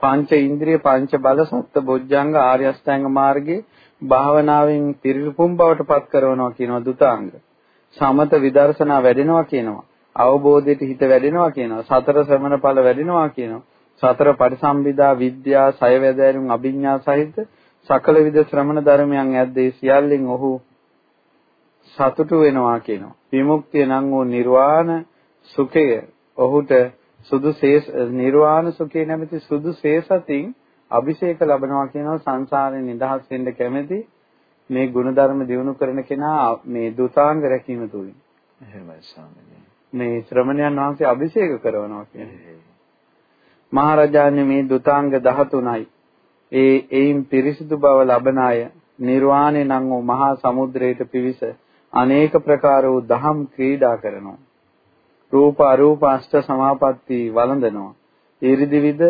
පංච ඉන්ද්‍රිය පංච බල සත්ත බොජ්ජංග ආර්ය අෂ්ටාංග මාර්ගයේ භාවනාවෙන් පිරිපුම් බවට පත් කරනවා කියනවා දුතාංග. සමත විදර්ශනා වැඩෙනවා කියනවා. අවබෝධයට හිත වැඩෙනවා කියනවා. සතර ශ්‍රමණ ඵල වැඩෙනවා කියනවා. සතර පරිසම්බිදා විද්‍යා සය වැදෑරුම් අභිඥා සහිත සකල විද ශ්‍රමණ ධර්මයන් ඇද්දේ සියල්ලෙන් ඔහු සතුටු වෙනවා කියනවා. විමුක්තිය නම් වූ නිර්වාණ සුඛය ඔහුට සුදු ශේෂ නිර්වාණ සුඛේ නැමැති සුදු ශේෂතින් අභිෂේක ලැබනවා කියනවා සංසාරේ නිදහස් වෙන්න කැමැති මේ ගුණධර්ම දිනු කරන කෙනා මේ දුතාංග රැකීම තුලින් එහෙමයි ස්වාමීනි මේ ශ්‍රමණයන් වහන්සේ අභිෂේක කරනවා කියන්නේ. මහරජාණන් මේ දුතාංග 13යි ඒ එයින් පිරිසිදු බව ලබන අය නිර්වාණය නම් වූ මහා සමුද්‍රයට පිවිස අනේක ප්‍රකාර වූ දහම් ක්‍රීඩා කරනවා. රූප අරූප අෂ්ට සමාපatti වළඳනවා. ඊරිදිවිද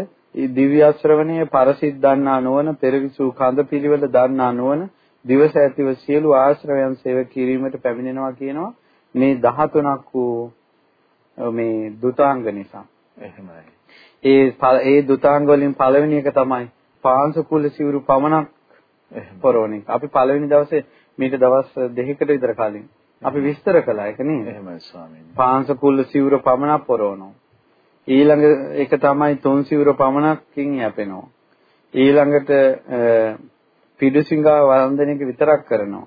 දිව්‍ය ශ්‍රවණයේ පරසිට දන්නා නොවන පෙරවිසු කඳ පිළිවෙල දන්නා නොවන දිවස ඇතිව සියලු ආශ්‍රවයන් සේව කිරීමට පැමිණෙනවා කියනවා. මේ 13ක් වූ මේ දුතාංග නිසා. එහෙමයි. ඒ ඒ දුතාංග වලින් පළවෙනි එක තමයි පාංශ කුල සිවුරු පමණක් පොරවන එක. අපි පළවෙනි දවසේ මේක දවස් දෙකකට විතර කලින් අපි විස්තර කළා ඒක නේද? එහෙමයි ස්වාමීනි. පාංශකුල්ල සිවුර පමණක් පොරවනවා. ඊළඟ එක තමයි තුන් සිවුර පමණක්කින් යැපෙනවා. ඊළඟට පිඩුසිඟා වන්දනයක විතරක් කරනවා.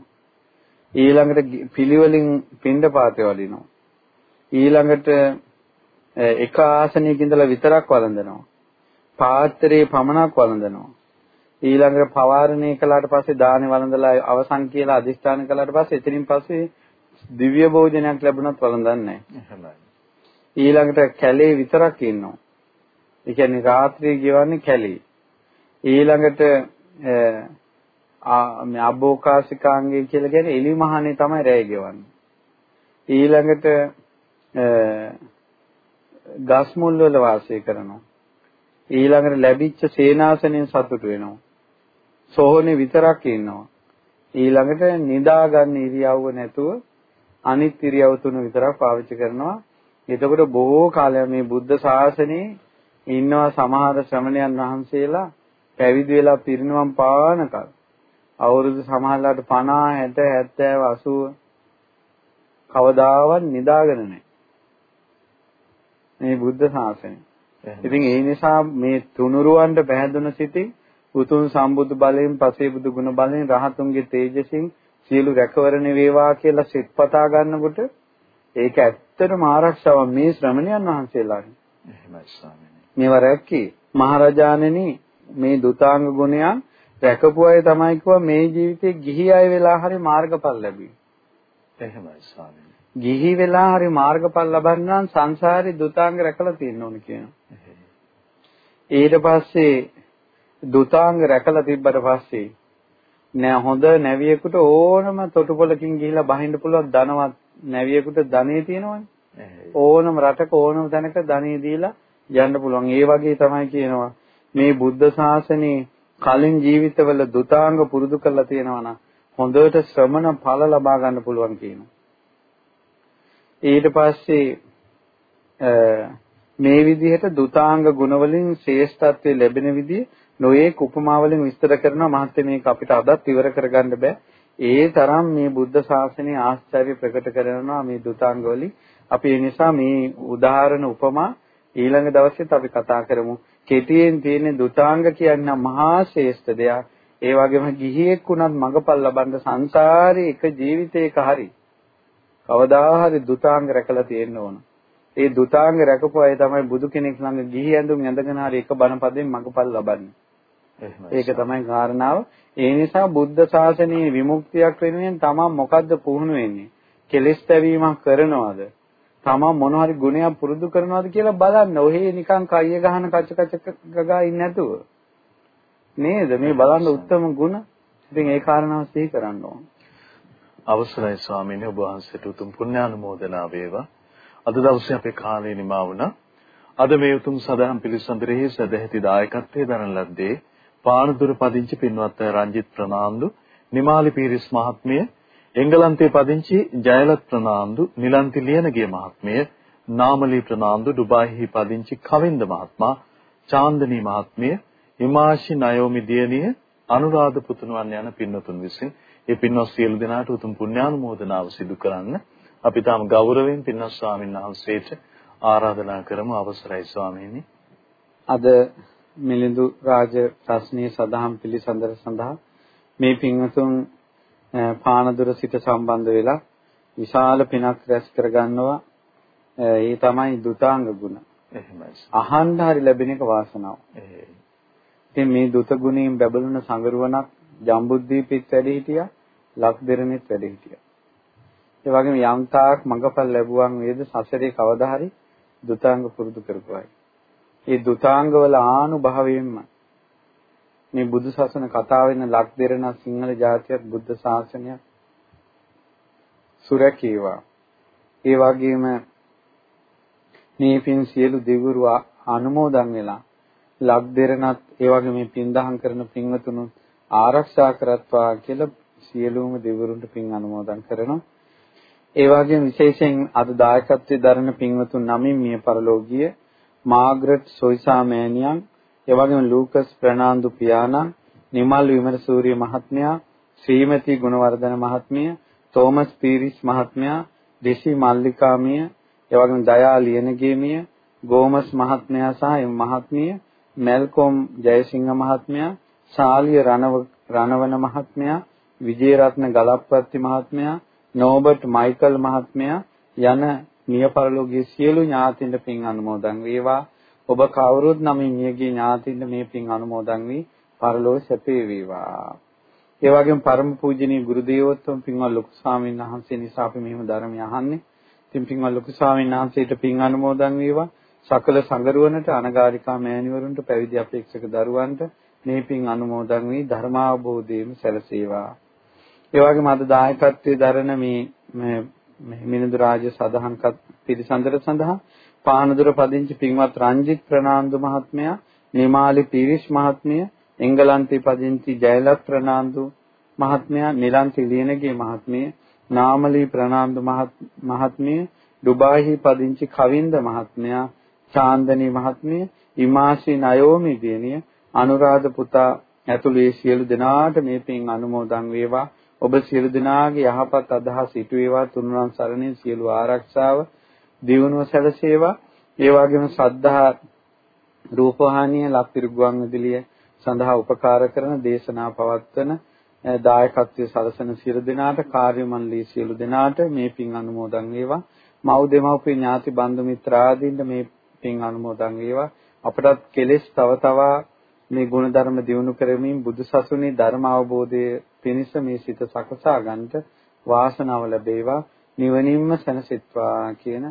ඊළඟට පිළිවෙලින් පින්ඩපාතේ වඩිනවා. ඊළඟට එක ආසනයක ඉඳලා විතරක් වළඳනවා. පාත්‍රයේ පමණක් වළඳනවා. ඊළඟට පවාරණය කළාට පස්සේ දානේ වළඳලා අවසන් කියලා අදිස්ථාන කළාට පස්සේ එතනින් පස්සේ දිව්‍ය භෝජනයක් ලැබුණත් වළඳන්නේ නැහැ. ඊළඟට කැලේ විතරක් ඉන්නවා. ඒ කියන්නේ රාත්‍රියේ ගෙවන්නේ කැලේ. ඊළඟට මේ අබෝකාසිකාංගය කියලා කියන්නේ එලි මහනේ තමයි රැය ගෙවන්නේ. ඊළඟට ගස් මුල් වල වාසය කරනවා. ඊළඟට ලැබිච්ච සේනාසනෙන් සතුටු වෙනවා. සෝහනේ විතරක් ඉන්නවා. ඊළඟට නිදා ගන්න ඉරියව්ව නැතුව අනිත් ඉරියව් තුන විතරක් පාවිච්චි කරනවා. එතකොට බොහෝ කාලයක් මේ බුද්ධ ශාසනයේ ඉන්නවා සමහර ශ්‍රමණයන් වහන්සේලා පැවිදි වෙලා පිරිනවම් පානකල් අවුරුදු සමහරලාට 50 60 70 80 කවදාවත් නිදාගෙන නැහැ. මේ බුද්ධ ශාසනය. ඉතින් ඒ නිසා මේ තුනුරුවන්ට පැහැදුන සිටින් උතුම් සම්බුදු බලයෙන් පසේ බුදු ගුණ බලයෙන් රහතුන්ගේ තේජසින් සියලු රැකවරණ වේවා කියලා සිත පතා ගන්නකොට ඒක ඇත්තටම ආරක්ෂාවක් මේ ශ්‍රමණයන් වහන්සේලාට. එහෙමයි ස්වාමීනි. මේවා රැක්කේ මහරජාණෙනි මේ දුතාංග ගුණයන් රැකපු අය තමයි කිව්වා මේ ජීවිතේ ගිහි අය වෙලා හරි මාර්ගඵල ලැබී. එහෙමයි ස්වාමීනි. ගිහි වෙලා හරි මාර්ගඵල ලබන්න සංසාරේ දුතාංග රැකලා තියෙන්න ඕන කියනවා. ඊට පස්සේ දුතාංග රැකලා තිබ්බට පස්සේ නෑ හොඳ නැවියෙකුට ඕනම තොටුපළකින් ගිහිලා බහින්න පුළුවන් ධනවත් නැවියෙකුට ධනෙ තියෙනවනේ. ඕනම රටක ඕනම තැනක ධනෙ දීලා යන්න පුළුවන්. ඒ වගේ තමයි කියනවා මේ බුද්ධ ශාසනයේ කලින් ජීවිතවල දුතාංග පුරුදු කරලා තියෙනවා නම් හොඳට ශ්‍රමණ ඵල ලබා ගන්න පුළුවන් කියනවා. ඊට පස්සේ මේ විදිහට දුතාංග ගුණවලින් ශ්‍රේෂ්ඨත්වයේ ලැබෙන විදිහ නොයේක උපමාවලින් විස්තර කරනවා මහත්මයා මේක අපිට අදත් ඉවර කරගන්න බෑ. ඒ තරම් මේ බුද්ධ ශාසනයේ ආශ්චර්ය ප්‍රකට කරනවා මේ දුතාංගවලින්. අපි ඒ නිසා මේ උදාහරණ උපමා ඊළඟ දවසෙත් අපි කතා කරමු. කෙටියෙන් තියෙන දුතාංග කියන්නේ මහා ශ්‍රේෂ්ඨ දෙයක්. ඒ වගේම ගිහියෙක් වුණත් මඟපල් ලබන්න සංසාරේ එක ජීවිතයක හරි කවදා හරි දුතාංග රැකලා තියෙන්න ඕන. ඒ දුතාංග රැකපු අය තමයි බුදු කෙනෙක් ළඟ ගිහි ඇඳුම් ඇඳගෙන හරි එක බණපදයෙන් මඟපල් ලබන්නේ. ඒක තමයි කාරණාව. ඒ නිසා බුද්ධ ශාසනයේ විමුක්තියක් වෙනුවෙන් තමන් මොකද්ද පුහුණු වෙන්නේ? කෙලෙස් පැවීමක් කරනවද? තමන් මොන හරි ගුණයක් පුරුදු කරනවද කියලා බලන්න. ඔහේ නිකන් කයිය ගහන කච කච ගගා ඉන්නේ නැතුව. නේද? මේ බලන්න උත්තම ගුණ. ඉතින් ඒ කාරණාව සිහි කරන්න ඕන. අවසරයි ස්වාමීනි ඔබ වහන්සේට උතුම් පුණ්‍යානුමෝදනා වේවා. අද දවසේ අපේ කාලය නිමා වුණා. අද මේ උතුම් සදහම් පිළිසඳරෙහි සදැහැති දායකත්වයේ දරන ලද්දේ පානදුර පදිංචි පින්වත් රංජිත් ප්‍රනාන්දු, නිමාලි පීරිස් මහත්මිය, එංගලන්තයේ පදිංචි ජයලත් ප්‍රනාන්දු, නිලන්ති ලියනගේ මහත්මිය, නාමලී ප්‍රනාන්දු, ඩුබායිහි පදිංචි කවින්ද මහත්මයා, චාන්දනී මහත්මිය, හිමාෂි නයෝමි දියණිය, අනුරාධ පුතුණුවන් යන පින්වතුන් විසින් ඒ පින්වත් සියලු දෙනාට උතුම් පුණ්‍යානුමෝදනාව සිදු කරන්න අපි තාම ගෞරවයෙන් පින්වත් ස්වාමීන් වහන්සේට ආරාධනා කරමු අවසරයි ස්වාමීනි. අද මිලිඳු රාජ ප්‍රශ්නයේ සදහම් පිළිසඳර සඳහා මේ පින්වතුන් පානදුර සිට සම්බන්ධ වෙලා විශාල පිනක් රැස් කරගන්නවා. ඒ තමයි දුතාංග ගුණ. එහෙමයි. අහන්න හරි ලැබෙන එක වාසනාව. ඉතින් මේ දුත ගුණයෙන් බැබළුන සංගරුවනක් ජම්බුද්දීපෙත් වැඩ හිටියා, ලක්දෙරණෙත් වැඩ හිටියා. ඒ වගේම යම් තාක් මඟපල් ලැබුවන් වේද සසරේ කවදා හරි දුතාංග පුරුදු කරපුවායි. ඒ දුතාංගවල ආනුභාවයෙන්ම මේ බුදු සසුන කතා වෙන ලක්දෙරණ සිංහල ජාතියත් බුද්ධ ශාසනයත් සුරකීවා. ඒ වගේම මේ පින් සියලු දෙවිවරු අනුමෝදන් වෙලා ලක්දෙරණත් ඒ වගේ මේ පින් දහම් කරන පින්වතුනුත් ආරක්ෂා කරත්වා කියලා සියලුම දෙවිවරුන්ට පින් අනුමෝදන් කරනවා. ඒ වගේම විශේෂයෙන් අද දායකත්වයේ දරන පින්වතුන් නමින් මිය පරලෝකීය මාග්‍රට් සොයිසා මෑණියන්, ඒ වගේම ලූකස් ප්‍රනාන්දු පියාණන්, නිමල් විමරසූරිය මහත්මයා, ශ්‍රීමති ගුණවර්ධන මහත්මිය, තෝමස් පීරිස් මහත්මයා, දෙසි මල්ලිකාමිය, ඒ වගේම දයා ලියනගේමිය, ගෝමස් මහත්මයා සහ මහත්මිය, මෙල්කොම් ජයසිංහ මහත්මයා, ශාලිය රණවන මහත්මයා, විජේරත්න ගලප්පත්ති මහත්මයා, නෝබර්ට් මයිකල් මහත්මයා යන මිය පරලෝකයේ සියලු ඥාතින්ට පින් අනුමෝදන් වේවා. ඔබ කවුරුත් නමින් මියගේ ඥාතින්ට මේ පින් අනුමෝදන් වී පරලෝක සැපේ වේවා. ඒ වගේම පරම පූජනීය ගුරු දේවෝත්තම පින්වත් ලොකු ස්වාමීන් වහන්සේ නිසා අපි මෙහෙම ධර්මය අහන්නේ. ඉතින් පින්වත් ලොකු ස්වාමීන් වහන්සේට පින් අනුමෝදන් වේවා. සකල සංගරුවනට අනගාരികා මෑණිවරුන්ට පැවිදි අපේක්ෂක දරුවන්ට මේ පින් අනුමෝදන් වී ධර්මාවබෝධයම සැලසේවා. ඒ වගේම අද දායකත්වයේ දරන මේ මිනිඳු රාජ සදහන්කත් පිරිසඳර සඳහා පානදුර පදිංචි පින්වත් රංජිත් ප්‍රනාන්දු මහත්මයා, නිමාලි පීරිස් මහත්මිය, එංගලන්තේ පදිංචි ජයලත් ප්‍රනාන්දු මහත්මයා, නිලන්ති ලියනගේ මහත්මිය, නාමලී ප්‍රනාන්දු මහත්මිය, ඩුබායිහි පදිංචි කවින්ද මහත්මයා, චාන්දනී මහත්මිය, ඉමාසි නයෝමි දිනිය, අනුරාධ පුතා ඇතුළු ඒ සියලු දෙනාට මේ පින් අනුමෝදන් වේවා. ඔබ සියලු දෙනාගේ යහපත් අදහස් ඉටු වේවා තුන්වන් සරණේ සියලු ආරක්ෂාව දියුණුව සැලසේවා. ඒ වගේම සද්ධා රූපවාහිනිය ලක්තිරුගුවන් විදුලිය සඳහා උපකාර කරන දේශනා පවත්වන දායකත්වයේ සලසන සියලු දෙනාට කාර්ය මණ්ඩලයේ සියලු දෙනාට මේ පින් අනුමෝදන් වේවා. මව් දෙමව්පිය ඥාති බන්දු මිත්‍ර ආදීන්ට මේ පින් අනුමෝදන් වේවා. අපටත් කෙලෙස් තව තවා මේ ගුණධර්ම දියුණු කරමින් බුදුසසුනේ ධර්ම අවබෝධය පිණිස මේ සිත සකසා ගන්නට වාසනාව ලැබේවා නිවනින්ම සැනසෙත්වා කියන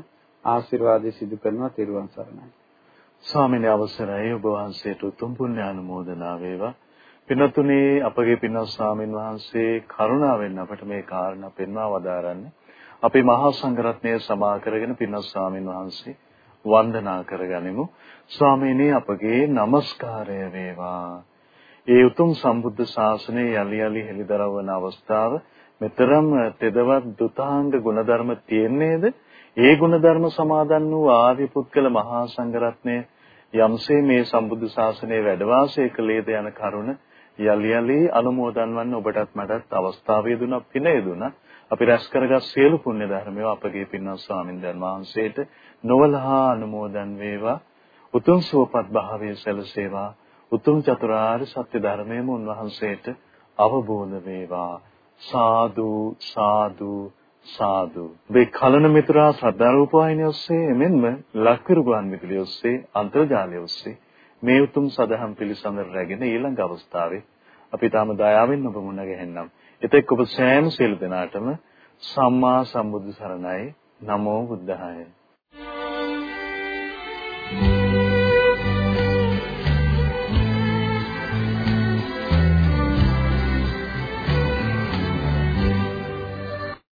ආශිර්වාදය සිදු කරනවා තෙරුවන් සරණයි. ස්වාමීන් අවසරයි ඔබ වහන්සේට උතුම් පුණ්‍ය අනුමෝදනා වේවා. පින්තුනේ අපගේ පින්වත් ස්වාමින් වහන්සේ කරුණාවෙන් අපට මේ කාරණා පෙන්වා වදාරන්නේ. අපේ මහා සංඝරත්නය සමා කරගෙන පින්වත් ස්වාමින් වහන්සේ වන්දනා කරගනිමු. ස්වාමීනි අපගේ নমස්කාරය වේවා. ඒ උතුම් සම්බුද්ධ ශාසනය යලි යලි හෙළිදරව් වන අවස්ථාව මෙතරම් තෙදවත් දුතාංග ගුණධර්ම තියෙන්නේද? ඒ ගුණධර්ම සමාදන් වූ ආර්ය පුත්කල මහා සංඝරත්නය යම්සේ මේ සම්බුද්ධ ශාසනය වැඩ වාසය කළේද යන කරුණ යලි යලි අනුමෝදන් වන්න ඔබටත් මටත් අවස්ථාව යෙදුණා පින යෙදුණා අපි රැස් කරගත් සියලු පුණ්‍ය ධර්මය අපගේ පින්වත් ස්වාමීන් වහන්සේට නොවලහා අනුමෝදන් වේවා. උතුම් සුවපත් භාවයේ සැලසේවා. උතුම් චතුරාර්ය සත්‍ය ධර්මයම උන්වහන්සේට අවබෝධ වේවා. සාදු සාදු සාදු. මේ කලන මිතුරා ශ්‍රද්ධා රූපවාහිනිය ඔස්සේ මෙන්ම ලක්විරු ගුවන් විදුලිය ඔස්සේ අන්තර්ජාලය ඔස්සේ මේ උතුම් සදහම් පිළිසඳර රැගෙන ඊළඟ අවස්ථාවේ අපි තාම දයාවෙන් ඔබ මුණ ගැහෙන්නම්. එතෙක් ඔබ සෑම සියලු දෙනාටම සම්මා සම්බුදු සරණයි. නමෝ බුද්ධාය.